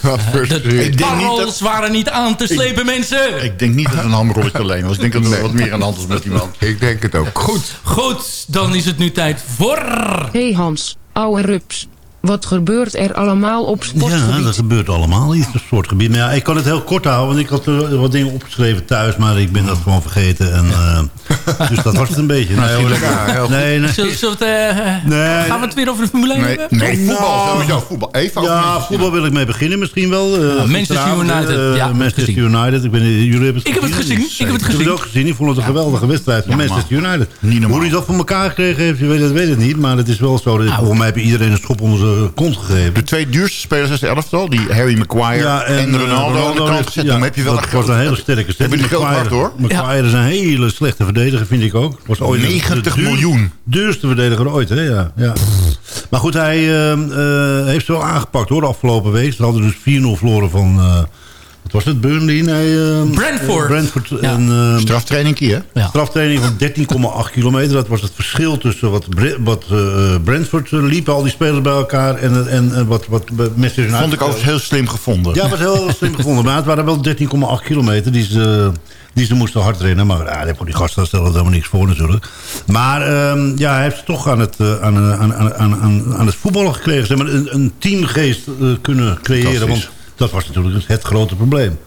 Wat De. Ik parels waren niet aan te slepen, mensen. Ik denk niet dat het een hamrolletje alleen was. Ik denk dat er wat meer aan de hand was met die man. Ik denk het ook. Goed. Goed, dan is het nu tijd voor... hey Hans, ouwe rups. Wat gebeurt er allemaal op Ja, sportgebied? dat gebeurt allemaal iets op soortgebied. Maar ja, ik kan het heel kort houden, want ik had er wat dingen opgeschreven thuis, maar ik ben dat gewoon vergeten. En, eh, dus dat was het een beetje. Nee, hoor, Ja, goed. nee, nee. Zullen, zullen we het, eh, Nee. gaan we het weer over de Formule 1 Nee, hebben? nee voetbal Nou, sowieso. Voetbal. Even over Ja, voetbal wil ik mee beginnen misschien wel. Eh, Manchester United, eh, ja, Manchester gezien. United. Ik ben, jullie hebben het Ik heb het gezien, ik heb het Ik heb gezien. het ook gezien. Ik vond het een geweldige wedstrijd van Ja, Manchester United. Hoe hij dat voor elkaar gekregen heeft, je weet het, weet het niet. Maar het is wel zo. Dat, volgens mij heb je iedereen een schop onder zijn kont gegeven. De twee duurste spelers uit de elftal, die Harry Maguire en, eh, Ronaldo, aan de kant gezet. ja, Dan heb je wel dat een was een hele sterke Heb je die geld hard, hoor? Maguire is een hele slechte verdediger, vind ik ook. Was ooit de- 90 de duur- miljoen. Duurste verdediger ooit, hè? Ja, ja. Maar goed, hij eh, eh, heeft ze wel aangepakt, hoor, de afgelopen week. Ze hadden dus 4-0 verloren van... wat was het? Burnley? Nee, eh, Brentford. eh, Brentford. Ja. En, eh, Straftraining hè? Ja. Straftraining van 13,8 kilometer. Dat was het verschil tussen wat, Bre- wat eh, Brentford eh, liepen, al die spelers bij elkaar... en, en, en wat, wat Manchester United... Vond ik overigens heel slim gevonden. Ja, was heel slim gevonden. Maar het waren wel 13,8 kilometer die ze, die ze moesten hard rennen. Maar ja, hebben die gasten stellen helemaal niks voor natuurlijk. Maar ehm, ja, hij heeft ze toch aan het, aan, aan, aan, aan, aan, aan het voetballen gekregen. Zeg maar, een, een teamgeest kunnen creëren. Want dat was natuurlijk het grote probleem.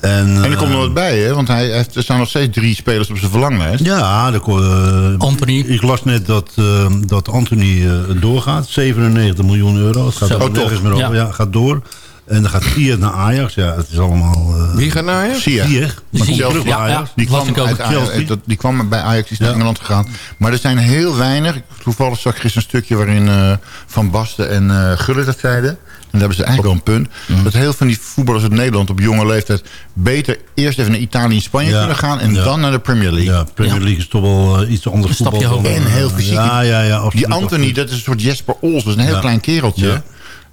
En, En er eh, komt nog wat bij, hè? Want hij heeft, er staan nog steeds drie spelers op zijn verlanglijst. Ja, de, eh, Anthony. Ik las net dat, eh, dat Anthony eh, doorgaat. 97 miljoen euro. Het gaat Zo. er Oh, nergens toch? meer over. Ja. Ja. gaat door. En dan gaat Ziyech naar Ajax. Ja, het is allemaal... Wie gaat naar je? Zie je? Ziyech. Maar Ziyech, komt terug bij ja, ja. Ajax. Die kwam, ook. uit Ajax, dat- die kwam bij Ajax, die is naar Ja. Engeland gegaan. Maar er zijn heel weinig. Toevallig zag ik gisteren een stukje waarin eh, Van Basten en eh Gullit dat zeiden. En daar hebben ze eigenlijk wel een punt. Mhm. Dat heel veel van die voetballers uit Nederland op jonge leeftijd... beter eerst even naar Italië en Spanje Ja. kunnen gaan... en Ja. dan naar de Premier League. Ja, Premier League is toch wel eh, iets anders Een voetbal. dan, En heel eh, fysiek. Ja, ja, ja. Absoluut, Die Anthony, absoluut. dat is een soort Jesper Ols. Dat is een heel Ja. klein kereltje. Ja.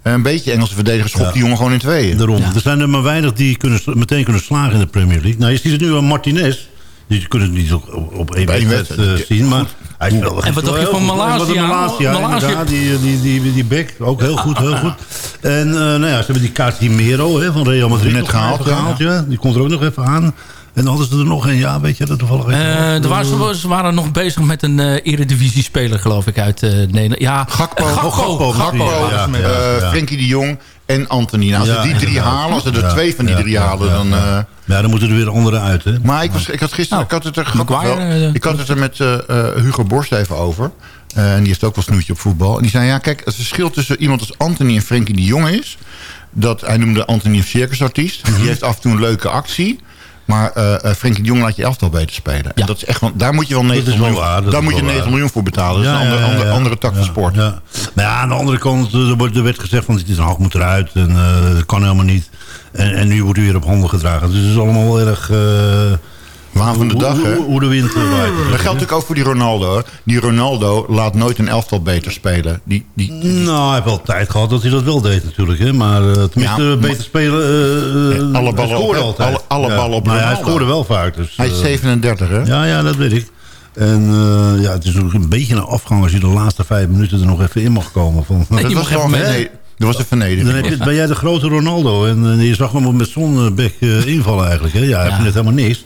Een beetje Engelse verdediger schopt Ja. die jongen gewoon in tweeën. Daarom. Er zijn er maar weinig die kunnen, meteen kunnen slagen in de Premier League. Nou, je ziet het nu aan Martinez. Die kunnen het niet op, op één wedstrijd eh, zien, maar hij is wel En wat dacht je van Malaysia? Malaysia, Malaysia. die, die, die, die back, ook heel goed, heel goed. En eh, nou ja, ze hebben die Casimiro hè, van Real Madrid Net gehaald, gehaald, ja. Die komt er ook nog even aan. En dan hadden ze er nog een, ja, weet je dat toevallig? Eh, er waren, ze, ze waren nog bezig met een eh eredivisie-speler, geloof ik, uit eh, Nederland. Ja, Gakpo. Gakpo. Oh, Gakpo, Gakpo ja, ja, ja. Eh, Frenkie de Jong en Anthony. Nou, als Ja, ze die drie inderdaad. halen, als ze er Ja, twee van die ja, drie halen... dan, ja. eh, Ja, dan moeten er weer anderen uit, hè. Maar ik, was, ik had gisteren, Nou, ik had het er wel- eh, ik had het er met eh, Hugo Borst even over. En die heeft ook wel snoetje op voetbal. En die zei, ja kijk, het verschil tussen iemand als Anthony en Frenkie de Jong is... dat hij noemde Anthony een circusartiest. Mhm. Die heeft af en toe een leuke actie. Maar eh eh, Frenkie de Jong laat je elftal beter spelen. En dat is echt, wel- daar moet je wel 90 is wel miljoen, waar, dat daar moet je wel 90 waar. miljoen voor betalen. Dat is Ja, een andere, andere, andere tak van sport. Ja. Maar ja, aan de andere kant, eh, er, wordt, er werd gezegd van het is een hoog moet eruit en eh, dat kan helemaal niet. En, en nu wordt hij weer op handen gedragen. Dus het is allemaal wel erg... eh, Waan van de hoe- dag, hoe, hè? hoe, hoe de wind waait. Dat geldt natuurlijk ook voor die Ronaldo. Die Ronaldo laat nooit een elftal beter spelen. Die, die, Nou, hij heeft wel tijd gehad dat hij dat wel deed natuurlijk. Hè? Maar eh, tenminste, Ja, beter maar- spelen... eh, eh, alle hij ballen scoorde op- altijd. alle- alle ballen op Maar hij scoorde wel vaak. Dus, hij is eh, 37, hè? Ja, ja, dat weet ik. En eh, ja, het is ook een beetje een afgang als je de laatste vijf minuten er nog even in mag komen. Van, dat, was een verne- dat was een vernedering. Dan heb je, ben jij de grote Ronaldo. En je zag hem met zo'n eh, bek invallen eigenlijk. Hè? Ja, hij vindt het helemaal niks.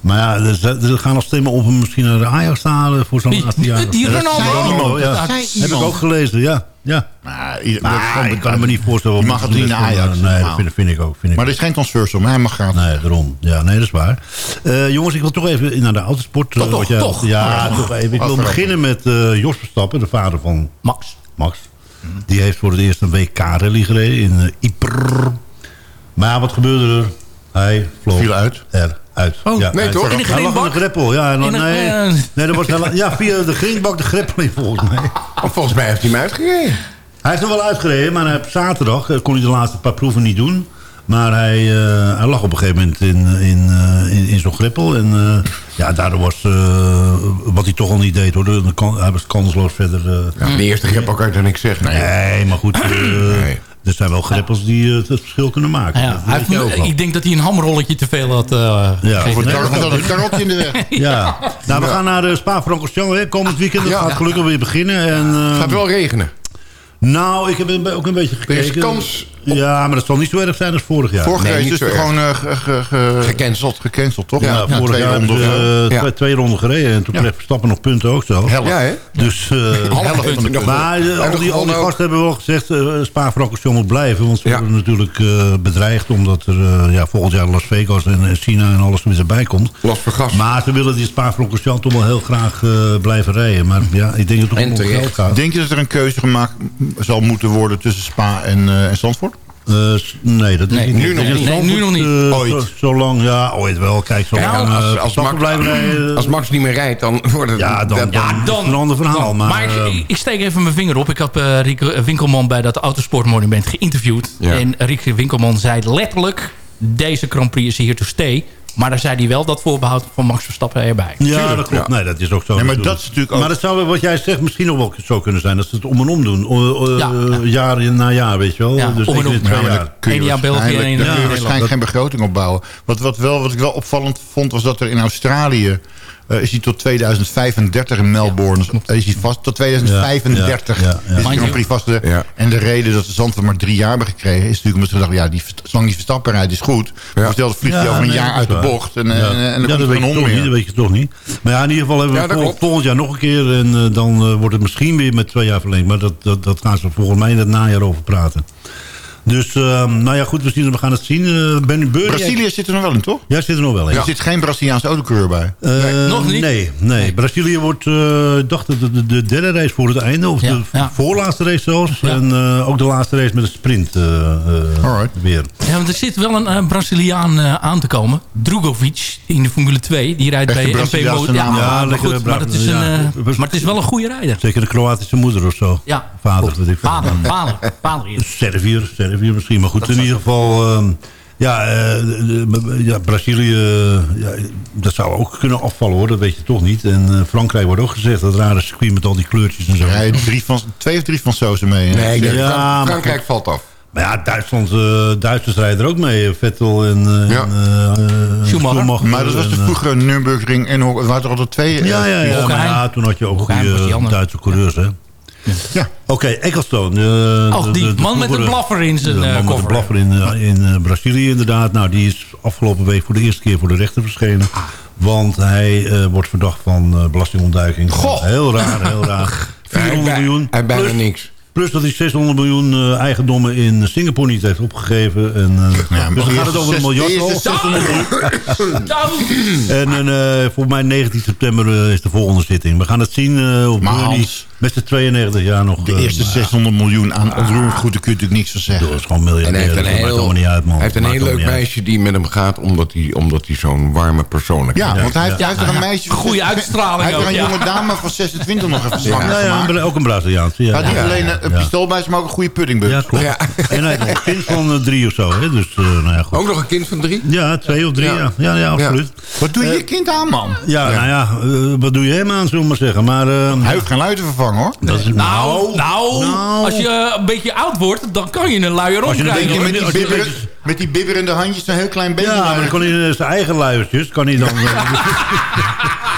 Maar ja, er, er gaan al stemmen op hem misschien naar de Ajax te halen voor zo'n Die- laatste jaar. die Ja, Ronaldo? Heb ik ook gelezen, ja. ja. Maar, Maar ik kan me niet voorstellen... Je mag het niet naar Ajax. Nee, dat vind, vind ik ook. Vind ik Maar er is geen transfersom, hij mag gratis. Nee, daarom. Ja, nee, dat is waar. Eh, jongens, ik wil toch even naar de autosport. eh, Toch, toch, wat jij- toch. Ja, toch even. Ik wil beginnen met eh, Jos Verstappen, de vader van Max. Max. Die heeft voor het eerst een WK-rally gereden in uh, Ypres. Maar wat gebeurde er? Hij vloog Viel uit. Oh, ja, nee, hij- toch? In de Hij lag in de greppel. Ja, dan- nee, eh, nee, dat was, heel- ja, via de grindbak de greppel in volgens mij. Oh, volgens mij heeft hij hem uitgereden. Hij heeft er wel uitgereden, maar op zaterdag eh, kon hij de laatste paar proeven niet doen. Maar hij, eh, hij lag op een gegeven moment in, in, in, in zo'n greppel. En ja, daardoor was wat hij toch al niet deed. hoor. Dan kan, hij was kansloos verder. Ja, de eerste grip kan je er niks zeggen. nee. maar goed. Nee. Er zijn wel greppels die eh, het verschil kunnen maken. Ja, hij heeft, ik denk dat hij een hamrolletje te veel had eh Ja, een karreltje in de weg. Ja. Nou, we gaan naar de Spa-Francorchamps hè, komend weekend. Dat Ja. gaat gelukkig weer beginnen. En, eh, Het gaat wel regenen. Nou, ik heb ook een beetje Er is gekeken. kans Ja, maar dat zal niet zo erg zijn als vorig jaar. Vorige Nee, niet is zo er erg. gewoon eh, ge- ge- ge- Gecanceld. gecanceld, toch? Ja, Ja, vorig jaar hebben ronden. ze eh, Ja. twee, twee ronden gereden. En toen Ja. kreeg Verstappen nog punten ook. Helft. Ja, hè? Dus, eh, punt nog. maar al, die, al die gewonnen ook. gasten hebben wel gezegd... eh Spa-Francorchamps moet blijven. Want ze Ja. worden natuurlijk eh, bedreigd... omdat er eh, ja, volgend jaar Las Vegas en, China en alles weer erbij komt. Last voor gas. Maar ze willen die Spa-Francorchamps toch wel heel graag eh, blijven rijden. Maar ja, ik denk dat het om geld gaat. Denk je dat er een keuze gemaakt zal moeten worden tussen Spa en, eh en Zandvoort? Eh, nee, dat Nee, ik nu niet. nog niet. Nee, nu nog niet. Eh, Ooit. Zo, zo lang, ja, ooit wel. Kijk, zo Ja, lang. als, eh, als, Max, rijden. als Max niet meer rijdt, dan wordt het... Ja, dan, dan, Ja, is dan- het een ander verhaal. Dan- maar, maar ik, ik steek even mijn vinger op. Ik heb eh Rieke Winkelman bij dat autosportmonument geïnterviewd. Ja. En Rieke Winkelman zei letterlijk... deze Grand Prix is here to stay. Maar dan zei hij wel dat voorbehoud van Max Verstappen erbij. ja, dat klopt. Nee, dat is ook zo. Ja, maar dat is natuurlijk ook- Maar dat zou, wat jij zegt, misschien nog wel zo kunnen zijn. Dat ze het om en om doen. O- o- Ja, eh, Jaar in- na jaar, weet je wel. Ja, dus om en om. in twee Ja, maar jaar. dan kun je Eén jaar België, waarschijnlijk geen begroting opbouwen. Wat, wat, wel, wat ik wel opvallend vond, was dat er in Australië... eh, is hij tot 2035 in Melbourne. is hij vast tot 2035 Ja, ja, ja. is Grand Prix vast. Ja. En de reden dat de Zandvoort maar drie jaar hebben gekregen... is natuurlijk omdat ze dachten... ja, die, zolang die Verstappen rijdt is goed. Maar stel, dat vliegt hij Ja, over een nee, jaar uit de bocht... en, Ja. en, en dan ja, komt dat weet een je, hond toch niet, dat weet je toch niet. Maar ja, in ieder geval hebben we vol- volgend jaar nog een keer. En eh, dan eh, wordt het misschien weer met twee jaar verlengd. Maar dat, dat, dat gaan ze volgens mij in het najaar over praten. Dus, ehm, nou ja, goed, we, zien, we gaan het zien. Eh ben Beur, Brazilië zit er nog wel in, toch? Ja, zit er nog wel in. Er zit geen Braziliaanse autocoureur bij. Eh, nog niet? Nee, nee. Brazilië wordt, eh, ik dacht, de, de, de derde race voor het einde. Of Ja, de ja. voorlaatste race zelfs. Ja. En eh, ook de laatste race met een sprint eh, eh, weer. Ja, want er zit wel een Braziliaan aan te komen. Drugovic in de Formule 2. Die rijdt bij MP Motor. Ja, maar, goed, maar, het is een, maar het is wel een goede rijder. Zeker de Kroatische moeder of zo. Ja, Vader, weet ik veel. vader, vader, vader is. Servier, Servier misschien. Maar goed, in ieder geval... ehm, ja, eh, de- ja, Brazilië, eh, ja, dat zou ook kunnen afvallen hoor. Dat weet je toch niet. En eh, Frankrijk wordt ook gezegd, dat rare circuit met al die kleurtjes en zo. Rijden drie van, twee of drie van Sozen mee. hè? Nee, ik denk, Ja, Frank- maar Frankrijk valt af. Maar ja, Duitsland, eh, Duitsers rijden er ook mee. Vettel en, eh Ja. en eh, Schumacher. Maar dat was de vroegere Nürburgring en er waren er altijd twee. Ja, ja, ja. Maar ja, toen had je ook goede. Duitse coureurs, hè. Ja. Oké, Ecclestone. eh, Oh, de- die de- de man met de blaffer in zijn de eh, man met de blaffer in, eh, in eh, Brazilië inderdaad. Nou, die is afgelopen week voor de eerste keer voor de rechter verschenen. Want hij wordt verdacht van belastingontduiking. Goh. Heel raar, heel raar. 400 Hij- miljoen. Hij bijna Plus- niks. Plus dat hij 600 miljoen eigendommen in Singapore niet heeft opgegeven. En, Ja, dus dan gaat het over een miljard. al. de 600 En eh, voor mij 19 september is de volgende zitting. We gaan het zien uh, Bernie... Hans, Met z'n 92 jaar nog... De eh, eerste maar ja, 600 miljoen aan onroerend goed, daar kun je natuurlijk niks van zeggen. Dat is gewoon hij miljardair. heeft Dat een maakt heel, allemaal niet uit, man. hij heeft een Maakt heel leuk meisje die met hem gaat... omdat hij, omdat hij zo'n warme persoonlijkheid Ja, want hij heeft, Ja. hij heeft er een meisje... 26 uitstraling Hij heeft er ook, een ja. jonge dame van 26 nog even zwanger Ja, ja, gemaakt. ook een Braziliaanse. Ja, Hij ja. alleen een, pistool bij zich, maar ook een goede puddingbus. Ja, klopt. Ja. En hij heeft nog een kind van eh, drie of zo. Hè? Dus, eh, nou ja, goed. Ook nog een kind van drie? Ja, twee of drie, ja. Ja, ja, absoluut. Wat doe je je kind aan, man? Ja, nou ja, wat doe je hem aan, zullen we maar zeggen. Maar, eh, Hij hoeft geen luid te vervangen, hoor. dat is, Nou, nou, Nou. als je een beetje oud wordt, dan kan je een luier Als je een krijgen. beetje hoor. Met die, als je een bibber, met die bibberende handjes, een heel klein beetje. ja, maar dan kan hij eh, zijn eigen luiertjes, kan hij dan...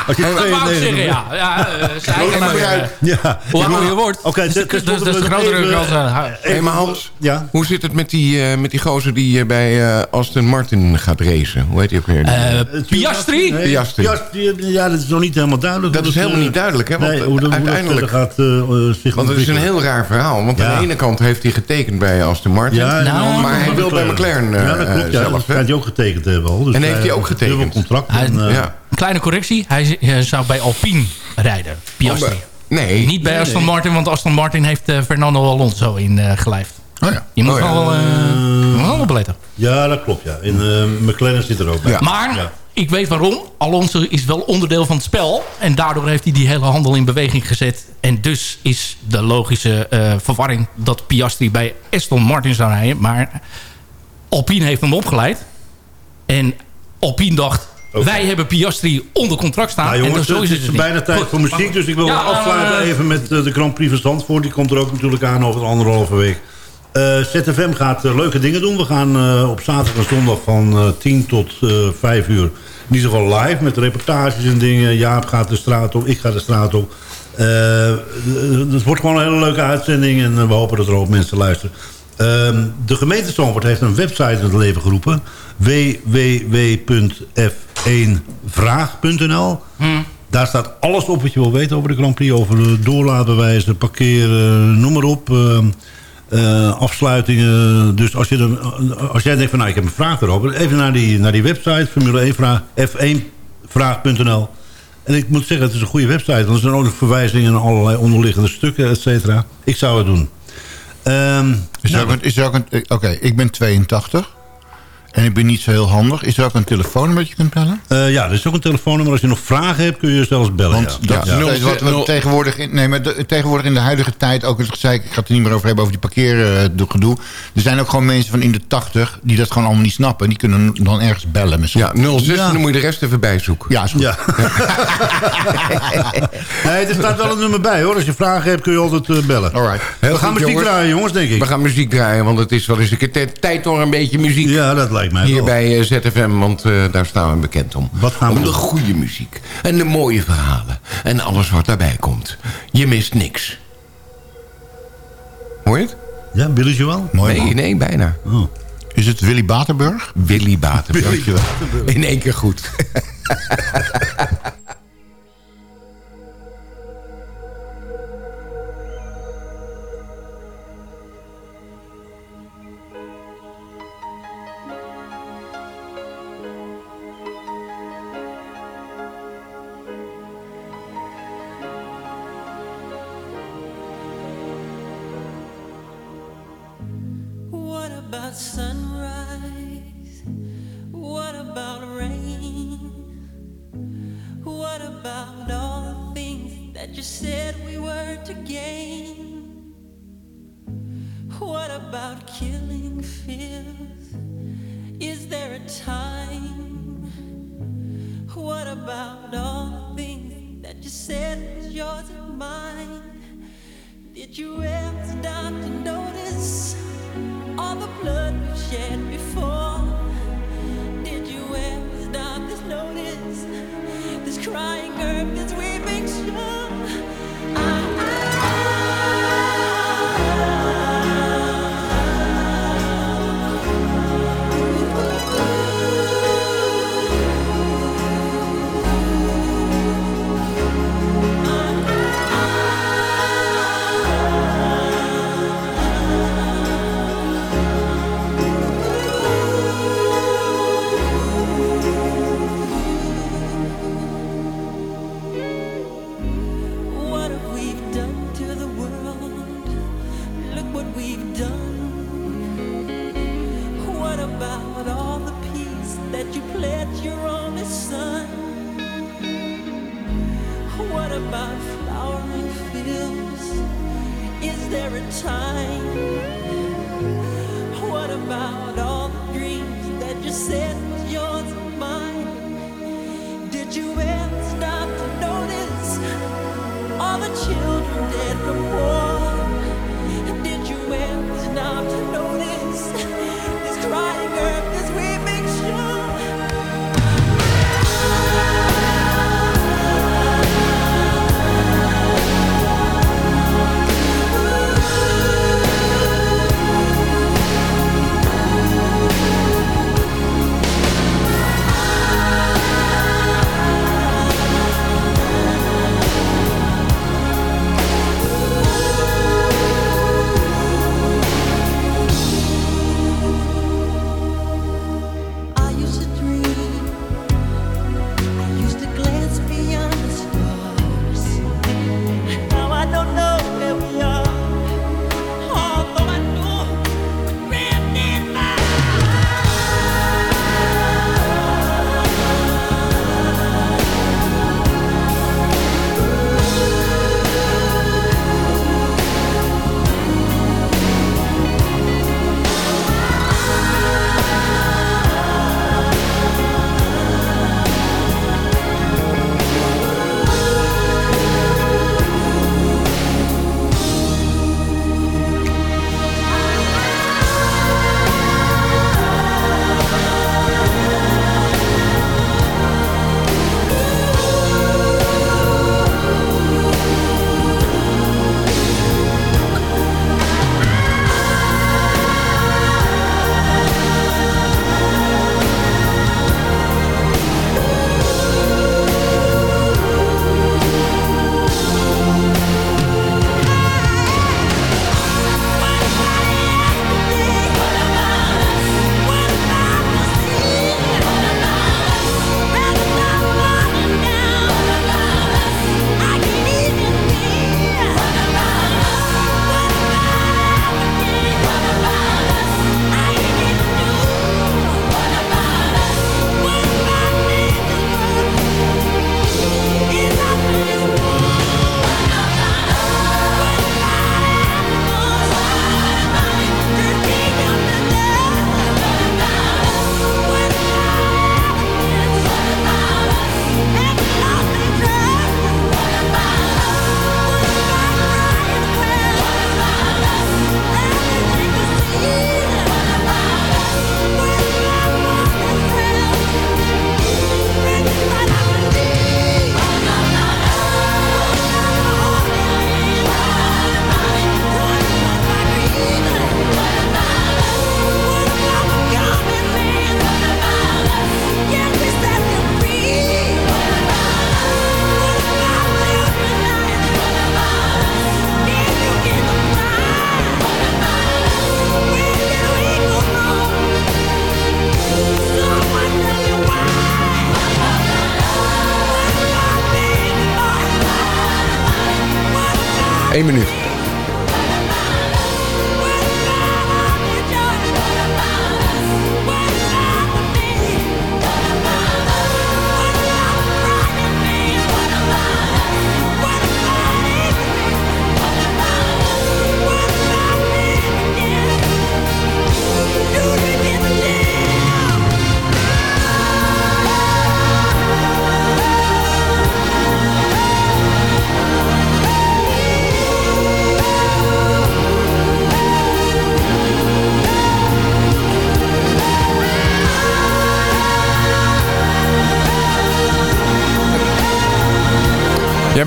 Als je Dat wou ik 92 zeggen, ja. ja eh, uit. Ja. Hoe ouder je wordt, Oké, dus dit- de- dit dus- dus er grotere kans. eh, Hé, Even- maar Hans, Ja. hoe zit het met die, eh, met die gozer die eh, bij eh, Aston Martin gaat racen? Hoe heet die ook weer? eh, Piastri? Nee, Piastri. Piastri, Ja, dat is nog niet helemaal duidelijk. Dat is helemaal eh, niet duidelijk, hè? Want dat, dat uiteindelijk- gaat eh, eh, zich Want het is een heel raar verhaal. Want aan Ja. de ene kant heeft hij getekend bij Aston Martin. Ja, Nou, maar hij wil bij McLaren eh, Ja, dat klopt. Ja, zelf. dat schijnt hij ook getekend te hebben al. Dus En heeft hij ook een getekend? dubbel contract. Hij- en, eh, ja. Kleine correctie, hij eh, zou bij Alpine rijden. Piastri. Oh, Nee. Niet bij Aston Martin, want Aston Martin heeft eh, Fernando Alonso in eh gelijfd. Oh ja. Je moet Oh ja. wel, eh, moet wel opletten. Ja, dat klopt. Ja. In eh, McLaren zit er ook bij. Ja. Maar Ja. ik weet waarom. Alonso is wel onderdeel van het spel. En daardoor heeft hij die hele handel in beweging gezet. En dus is de logische eh, verwarring dat Piastri bij Aston Martin zou rijden. Maar Alpine heeft hem opgeleid. En Alpine dacht... Wij hebben Piastri onder contract staan. Nou en jongens, zo het is is het niet. bijna tijd Goed. voor muziek. Dus ik wil Ja, afsluiten eh, even met eh, de Grand Prix van Zandvoort. Die komt er ook natuurlijk aan over anderhalve week. Eh, ZFM gaat leuke dingen doen. We gaan op zaterdag en zondag van eh 10 tot eh 5 uur... in ieder geval live met reportages en dingen. Jaap gaat de straat op, ik ga de straat op. Het wordt gewoon een hele leuke uitzending... en we hopen dat er ook mensen luisteren. Ehm, de gemeente Zandvoort heeft een website in het leven geroepen. www.f1vraag.nl Daar staat alles op wat je wil weten over de Grand Prix. Over de doorlaatbewijzen, parkeren, noem maar op. Ehm, eh, afsluitingen. Dus als, je dan, als jij denkt van nou ik heb een vraag erover. Even naar die, naar die website. Formule 1 vraag, f1vraag.nl En ik moet zeggen het is een goede website. Want er zijn ook nog verwijzingen naar allerlei onderliggende stukken, et cetera. Ik zou het doen. Ehm, Is er nou, ook een- is er ook een- eh, Oké, ik ben 82. En ik ben niet zo heel handig. Is er ook een telefoon dat je kunt bellen? eh, ja, er is ook een telefoonnummer. Als je nog vragen hebt, kun je zelfs bellen. Want ja. dat Ja. is wat we tegenwoordig, in, nee, maar de- tegenwoordig in de huidige tijd, ook het zei ik, ga het er niet meer over hebben, over die parkeergedoe. Er zijn ook gewoon mensen van in de 80 die dat gewoon allemaal niet snappen. En die kunnen dan ergens bellen. Met Ja, 06, Ja. dan moet je de rest even bijzoeken. Ja, is goed. Ja. nee, er staat wel een nummer bij hoor. Als je vragen hebt, kun je altijd eh, bellen. Alright. Heel We gaan goed, muziek jongens. draaien, jongens, denk ik. We gaan muziek draaien, want het is wel eens een keer tijd voor een beetje muziek. Ja, dat lijkt mij Hier wel. bij eh, ZFM, want eh, daar staan we bekend om. Wat gaan we om de goede muziek. En de mooie verhalen. En alles wat daarbij komt. Je mist niks. Hoor je het? Ja, Billy Joel? Mooi nee, man. nee, bijna. Oh. Is het Willy Batenburg? Willy Batenburg. Dankjewel. In één keer goed. said was yours and mine? Did you ever stop to notice all the blood we've shed before? Did you ever stop to notice this crying earth,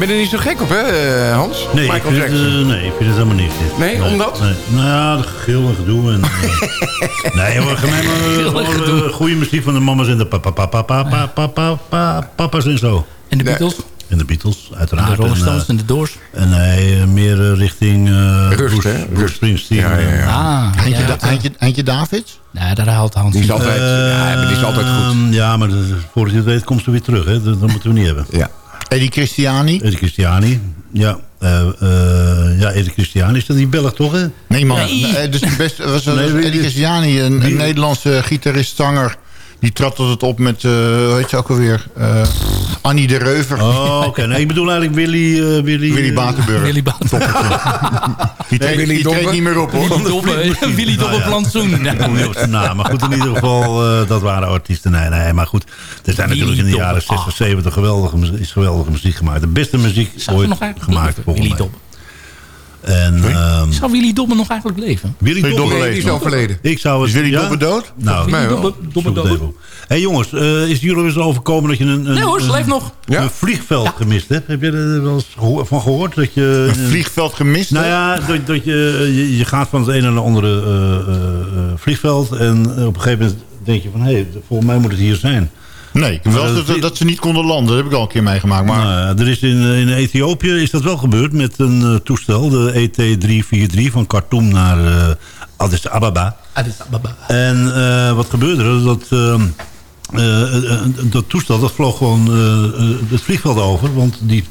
Jij bent er niet zo gek op, hè, eh, Hans? Nee, ik vind, het, eh, nee, ik vind het helemaal dit. Nee, omdat? Nee. Nou ja, de gegil en gedoe. En, eh, nee, hoor, gemeen eh, goede muziek van de mama's en de papa, papa, papa, papa, papa, papa's en zo. En de Beatles? En de Beatles, uiteraard. En de Rolling En, Stones en de Doors? En nee, eh, meer richting eh Rust, Bruce, hè? Bruce Rust. Springsteen. Ja, ja, ja. Ah, Eindje, Davids? Nee, daar haalt Hans Die is niet. altijd, ja, maar die is altijd goed. Ehm, Ja, maar de- voordat je het weet komt ze weer terug. Hè? Dat, dat moeten we niet hebben. Ja. Eddie Christiani? Eddie Christiani. Ja, eh eh, ja Eddie Christiani is dat die Belg toch? Hè? Nee man, Nee. Nee, dus best, was Nee, was wie- Eddie Christiani, een, Nederlandse gitarist-zanger. Die trad altijd op met, eh hoe heet ze ook alweer? Annie de Reuver. Oh, oké. Nee, ik bedoel eigenlijk Willy... eh, Willy, Willy eh, Batenburg. Willy Batenburg. Die treedt, die treedt niet meer op, hoor. Willy Dobbe, Willy Dobbe Nou ja. Plantsoen. Ik noem niet op zijn naam. Maar goed, in ieder geval, eh, dat waren artiesten. Nee, nee, maar goed. Er zijn natuurlijk in de jaren 60, 70 geweldige, is geweldige muziek gemaakt. De beste muziek ooit nog gemaakt, volgens Willy mij. Dobbe? En, ehm, Zou Willy Dobbe nog eigenlijk leven? Willy Dobbe Dobbe Nee, is overleden. Ik zou het, Is Willy ja? Dobbe dood? Nou, Willy mij wel. Dobbe, Dobbe, op. Hé hey jongens, eh, is jullie wel eens overkomen dat je een, een, Nee hoor, ze een- leeft nog. Ja. een vliegveld gemist hebt? Heb je er wel eens van gehoord? Dat je, Een vliegveld gemist. Nou ja, dat, dat je, je, je gaat van het een naar het andere eh, eh, eh, vliegveld. En eh, op een gegeven moment denk je van... hé, hey, volgens mij moet het hier zijn. Nee, wel dat- dat, dat ze niet konden landen. Dat heb ik al een keer meegemaakt. Maar Nou, er is in, in Ethiopië is dat wel gebeurd met een eh, toestel. De ET-343 van Khartoum naar eh, Addis Ababa. Addis Ababa. En eh, wat gebeurde er? Dat, ehm, eh, eh, dat toestel dat vloog gewoon het vliegveld over. Want die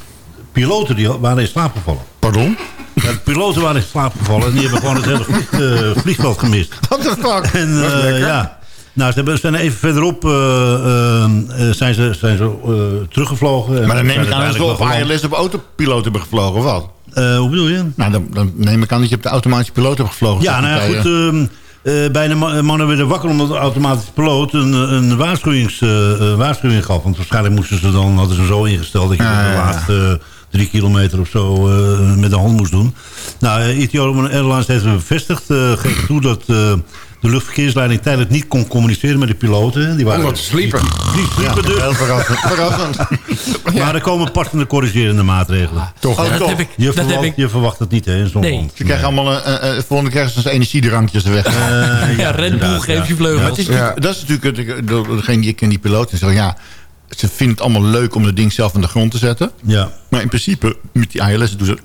piloten die waren in slaap gevallen. Pardon? Ja, de piloten waren in slaap gevallen. En die hebben gewoon het hele vlieg, eh, vliegveld gemist. What the fuck? En eh, ja... Nou, ze hebben- zijn even verderop eh, eh, eh, zijn ze, zijn ze teruggevlogen. En Maar dan neem ik aan dat ze op. ILS op autopiloot hebben gevlogen, of wat? Hoe bedoel je? Nou, dan, dan neem ik aan dat je op de automatische piloot hebt gevlogen. Ja, nou ja, goed. eh, ehm, eh, bijna ma- mannen werden wakker omdat de automatische piloot een, een waarschuwings, waarschuwing gaf. Want waarschijnlijk moesten ze dan, hadden ze zo ingesteld dat je Ja, de laatste drie kilometer of zo met de hand moest doen. Nou, Ethiopian Airlines heeft bevestigd. geeft toe dat de luchtverkeersleiding tijdelijk niet kon communiceren met de piloten. Die waren, Omdat ze sliepen. Die sliepen dus. Heel verrassend. verrassend. Maar er komen passende corrigerende maatregelen. Toch, Ja, oh, dat toch. heb ik. Je, Dat heb verwacht, ik. je verwacht het niet, hè, in zo'n Nee. land. Ze krijgen allemaal een- volgende krijgen ze dus energiedrankjes weg. Eh, Ja, Red Bull geeft ja. je vleugels. Is Dat is natuurlijk degene die ik ken die piloot en zeggen ja, ze vinden het allemaal leuk om het ding zelf aan de grond te zetten. Ja. Maar in principe, met die ILS doen ze...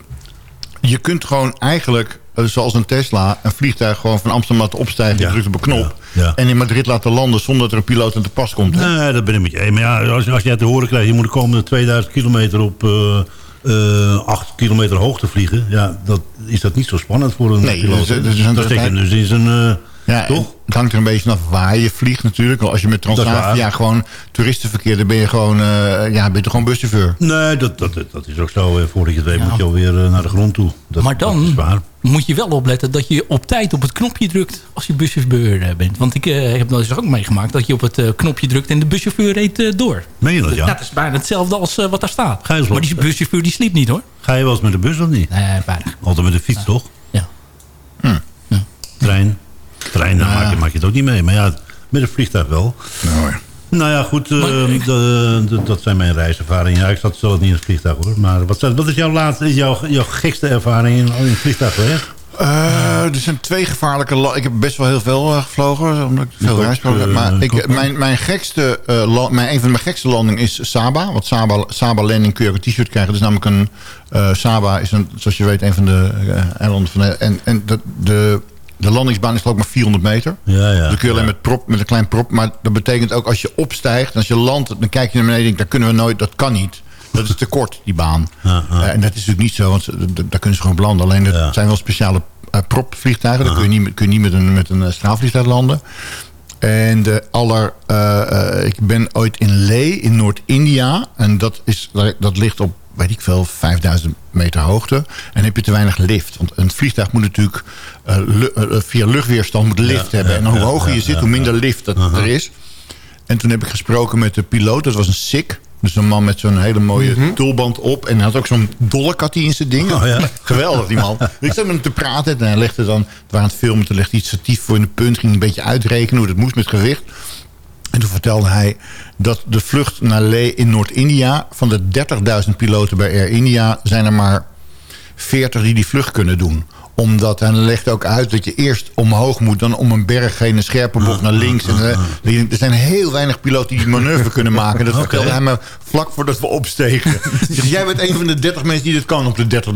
Je kunt gewoon eigenlijk, zoals een Tesla... een vliegtuig gewoon van Amsterdam laten opstijgen... Ja. je drukt op een knop... Ja. Ja. en in Madrid laten landen zonder dat er een piloot aan te pas komt. hè? Nee, dat ben ik met je. eens. Maar ja, als, als jij te horen krijgt... je moet de komende 2000 kilometer op eh, eh, 8 kilometer hoogte vliegen... ja, dat, is dat niet zo spannend voor een Nee, piloot. dus- dus- dus- dat hem dus in zijn... Ja, toch? Het hangt er een beetje vanaf waar je vliegt natuurlijk. Als je met Transavia gewoon toeristenverkeer... dan ben je gewoon, eh, ja, ben je gewoon buschauffeur. Nee, dat, dat, dat is ook zo. eh, Voordat je het weet moet je alweer eh, naar de grond toe. Dat, maar dat is dan waar. moet je wel opletten dat je op tijd op het knopje drukt als je buschauffeur eh, bent. Want ik eh, heb dat eens ook meegemaakt dat je op het knopje drukt en de buschauffeur reed door. Meen je dat, ja? Dat is bijna hetzelfde als wat daar staat. Ga je eens Maar die buschauffeur die sliep niet hoor. Ga je wel eens met de bus of niet? Nee, weinig. Altijd met de fiets, toch? Ja. Trein. Trein, daar maak, je, maak je het ook niet mee. Maar ja, met een vliegtuig wel. Nou, Nou ja, goed, eh, Maar ik- de- de- dat zijn mijn reiservaringen. Ja, ik zat zelf niet in het vliegtuig hoor. Maar wat, wat is jouw, laatste, jouw, jouw gekste ervaring in, in het vliegtuig geweest? Eh, er zijn twee gevaarlijke landen. Ik heb best wel heel veel eh, gevlogen, omdat ik veel reisprogram heb. eh, Maar ik mijn, mijn gekste, eh, mijn, een van mijn gekste landingen is Saba. Want Saba, Saba Landing kun je ook een t-shirt krijgen. Dat is namelijk een... eh, Saba is, een, zoals je weet, een van de eilanden van... de- En, en de, de, de landingsbaan is ook maar 400 meter. Ja, ja. Dan kun je alleen met, prop, met een klein prop. Maar dat betekent ook als je opstijgt... en als je landt, dan kijk je naar beneden en denkt... dat kunnen we nooit, dat kan niet. Dat is te kort, die baan. Ja, ja. Eh, en dat is natuurlijk niet zo, want daar kunnen ze gewoon belanden. Alleen het Ja. zijn wel speciale eh, propvliegtuigen. Dan kun je niet, met- kun je niet met een, met een eh, straalvliegtuig landen. En de aller, ik ben ooit in Leh in Noord-India. En dat, is, dat ligt op, weet ik veel, 5000 meter hoogte. En heb je te weinig lift. Want een vliegtuig moet natuurlijk eh, lu- eh, via luchtweerstand moet lift Ja, hebben. ja, en hoe ja, hoger je zit, hoe minder lift dat Aha. er is. En toen heb ik gesproken met de piloot. Dat was een Sikh. Dus een man met zo'n hele mooie tulband op. En hij had ook zo'n hij in zijn ding. Mhm. Oh, ja. Geweldig, die man. Ik zat met hem te praten. En hij legde dan, het waren het filmen, toen legde hij het statief voor in de punt. Ging een beetje uitrekenen hoe dat moest met gewicht. En toen vertelde hij dat de vlucht naar Leh in Noord-India... van de 30.000 piloten bij Air India... zijn er maar 40 die die vlucht kunnen doen omdat, en hij legde ook uit dat je eerst omhoog moet... dan om een berg heen, een scherpe bocht naar links. En, eh, er zijn heel weinig piloten die die manoeuvre kunnen maken. Dat vertelde hij me vlak voordat we opstegen. Zegt, jij bent een van de 30 mensen die dit kan op de 30.000.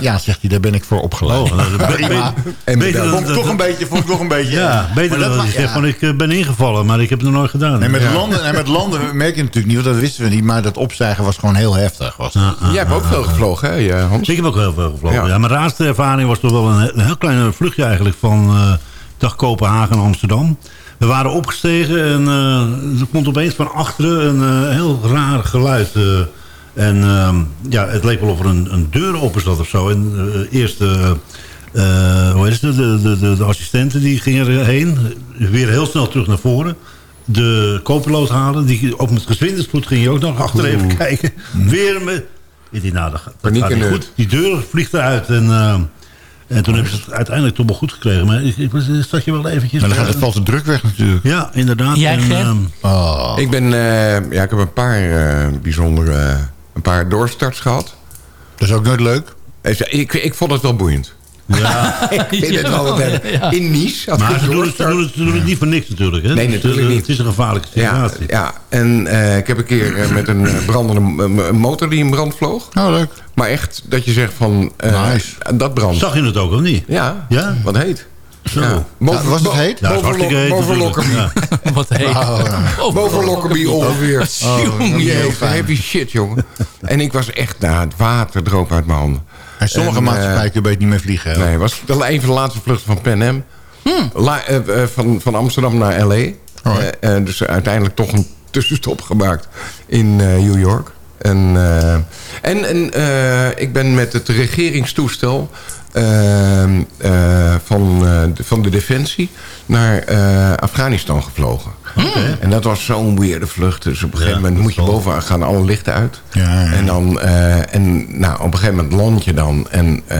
Ja, zegt hij, daar ben ik voor opgeleid. Oh, dat- Prima. En beter vond ik dan- toch een beetje, vond ik toch een beetje. Ja, beter dan dat je zegt ja. van ik eh, ben ingevallen, maar ik heb het nog nooit gedaan. Nee, met, Ja. landen, en met landen merk je natuurlijk niet, want dat wisten we niet. Maar dat opstijgen was gewoon heel heftig. Was. Jij hebt ook veel gevlogen, hè, Hans? Ik heb ook heel veel gevlogen. Ja. Ja. mijn raarste ervaring was toch wel een, een heel klein vluchtje eigenlijk van eh dag Kopenhagen Amsterdam. We waren opgestegen en eh, er komt opeens van achteren een eh, heel raar geluid. en ehm, ja, het leek wel of er een, een deur open zat of zo. En eerst hoe heet het, de, de, de, de assistenten die gingen erheen. Weer heel snel terug naar voren. De co-piloot halen. Die, ook met gezwinderspoed ging je ook nog achter even kijken. Weer met... Ik dacht, nou, dat, gaat- dat niet goed. Die deur vliegt eruit. En, eh, en toen hebben ze het uiteindelijk toch wel goed gekregen. Maar ik, ik zat je wel eventjes... Maar dan gaat het eh, valt de druk weg natuurlijk. Ja, inderdaad. Jij, En, ehm, Oh. Ik ben, eh, ja, ik heb een paar eh, bijzondere, een paar doorstarts gehad. Dat is ook nooit leuk. Ik, ik, ik vond het wel boeiend. Ja. ik vind het wel Ja, wat- ja. In Nice. had maar ze doen, het, ze, doen het, ze doen het niet voor niks natuurlijk. Hè? Nee, natuurlijk eh, niet. Het is een gevaarlijke situatie. ja, en eh, ik heb een keer eh, met een brandende motor die in brand vloog. Oh, leuk. Maar echt dat je zegt van... eh, Nice. Dat brandt. Zag je het ook of niet? Ja, Ja? wat heet. Zo. Ja. Ja, was het heet? Ja, het is boven hartstikke heet boven natuurlijk. Lockerbie. Ja. Wat heet. Oh, Boven Lockerbie ongeveer. Oh, fijn. heavy shit, jongen. En ik was echt, nou, het water droop uit mijn handen. En sommige En, eh, maatschappijen kun je beter niet meer vliegen. hè? Nee, het was wel een van de laatste vluchten van Pan Am. La- eh, eh, van, van Amsterdam naar L.A. Oh, Eh, eh, dus uiteindelijk toch een tussenstop gemaakt in eh, New York. En, eh, en, en eh, ik ben met het regeringstoestel eh, eh, van, eh, de, van de Defensie naar eh, Afghanistan gevlogen. En dat was zo'n weirde vlucht. Dus op een gegeven Ja, moment moet je bovenaan gaan alle lichten uit. Ja, ja. En dan, eh, en nou, op een gegeven moment land je dan. En, eh,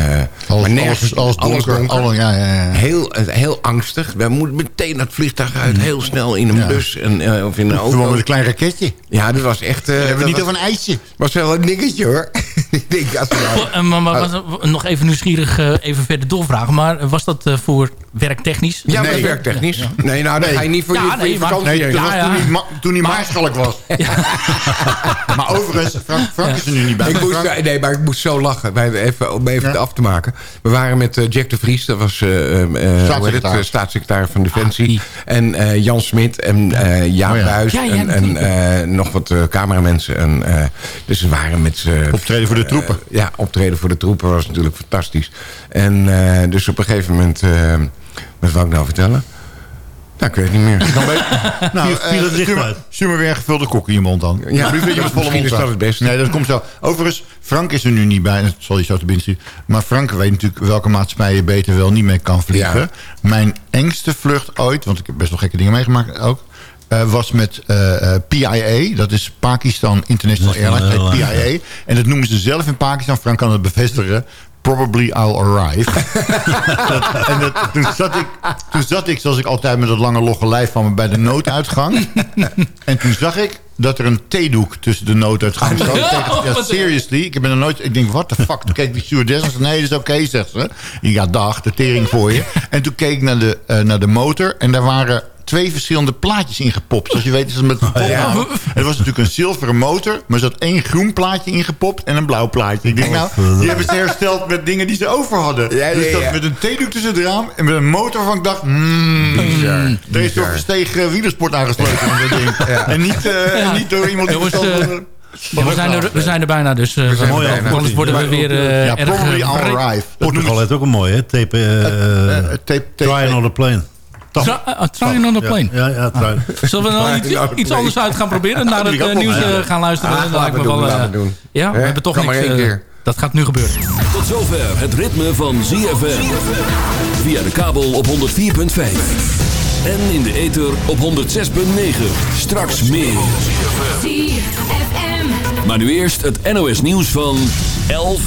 Alles, maar nergens- alles, alles donker. Alle, ja, ja, ja. Heel, heel angstig. We moeten meteen het vliegtuig uit. Heel snel in een Ja. bus en, eh, of in een Gewoon auto. met een klein raketje. Ja, dat was echt... eh, We hebben dat niet was, over een ijsje. was wel een dingetje hoor. ik denk, als nou- Eh, maar, maar, was- nog even nieuwsgierig eh, even verder doorvragen. Maar was dat eh, voor werktechnisch? Ja, Nee. maar werktechnisch. Nee, nou, dan Nee. ga je niet voor Ja, je, voor nee, je maar- vakantie Nee, heen. dat Ja, was ja. toen hij, ma- toen hij maarschalk was. maar overigens, Frank, Frank is er nu niet bij. Ik moest, Frank- nee, maar ik moest zo lachen. Wij, even, om even het af te maken. We waren met eh, Jack de Vries. Dat was eh, eh, het, Staatssecretaris. staatssecretaris van Defensie. Ah, en Jan Smit en Jaap Oh. Buijs. En en nog wat cameramensen. En, dus we waren met z'n... Optreden voor de troepen. ja, optreden voor de troepen was natuurlijk fantastisch. En dus op een gegeven moment... wat wou ik nou vertellen? Nou, ik weet het niet meer. Dan weet- nou, Viel- het eh, licht uit? stuur me weer een gevulde kok in je mond dan. Ja, Nu vind je met volle mond is dat het beste. Nee, dat komt zo. Overigens, Frank is er nu niet bij. Dat zal je zo te binnen. Maar Frank weet natuurlijk welke maatschappij je beter wel niet mee kan vliegen. Ja. Mijn engste vlucht ooit, want ik heb best wel gekke dingen meegemaakt ook... eh, was met eh, PIA, dat is Pakistan International Airlines, PIA. En dat noemen ze zelf in Pakistan, Frank kan het bevestigen... Probably I'll arrive. Dat- en dat, toen, zat ik, toen zat ik, zoals ik altijd met dat lange logge lijf van me... bij de nooduitgang. en toen zag ik dat er een theedoek tussen de nooduitgang zat. Ja, seriously? Ik ben er nooit... Ik denk, what the fuck? Toen keek die stewardess en nee, dat is oké, zegt ze. Ja, dag, de tering voor je. En toen keek ik naar de, eh, naar de motor en daar waren twee verschillende plaatjes ingepopt. Zoals je weet is het met de ja. Het was natuurlijk een zilveren motor, maar er zat één groen plaatje ingepopt en een blauw plaatje. Ik denk, nou, die hebben ze hersteld met dingen die ze over hadden. Ja, ja, dus dat met een theedoek tussen het raam en met een motor waarvan ik dacht, hmm, er is door Versteeg uh, wielersport aangesloten. dat ding. En niet, eh, Ja. niet door iemand die verstand eh, van- Ja, we, zijn er, we zijn er bijna, dus eh, zijn er mooi bijna. anders worden we weer ja, erg... Portugal heeft ook een mooi, hè? Tape, tape- tape- Trying on the plane. Tra- eh, Trying on the plane. Ja, ja, ja. Zullen we nou iets, anders uit gaan proberen? Naar het eh, nieuws eh, gaan luisteren? Ah, lijkt me doen, wel, eh. Ja, we hebben toch Kan maar niks... één eh, keer. Dat gaat nu gebeuren. Tot zover het ritme van ZFM. Via de kabel op 104.5. En in de ether op 106.9. Straks meer. Maar nu eerst het NOS nieuws van 11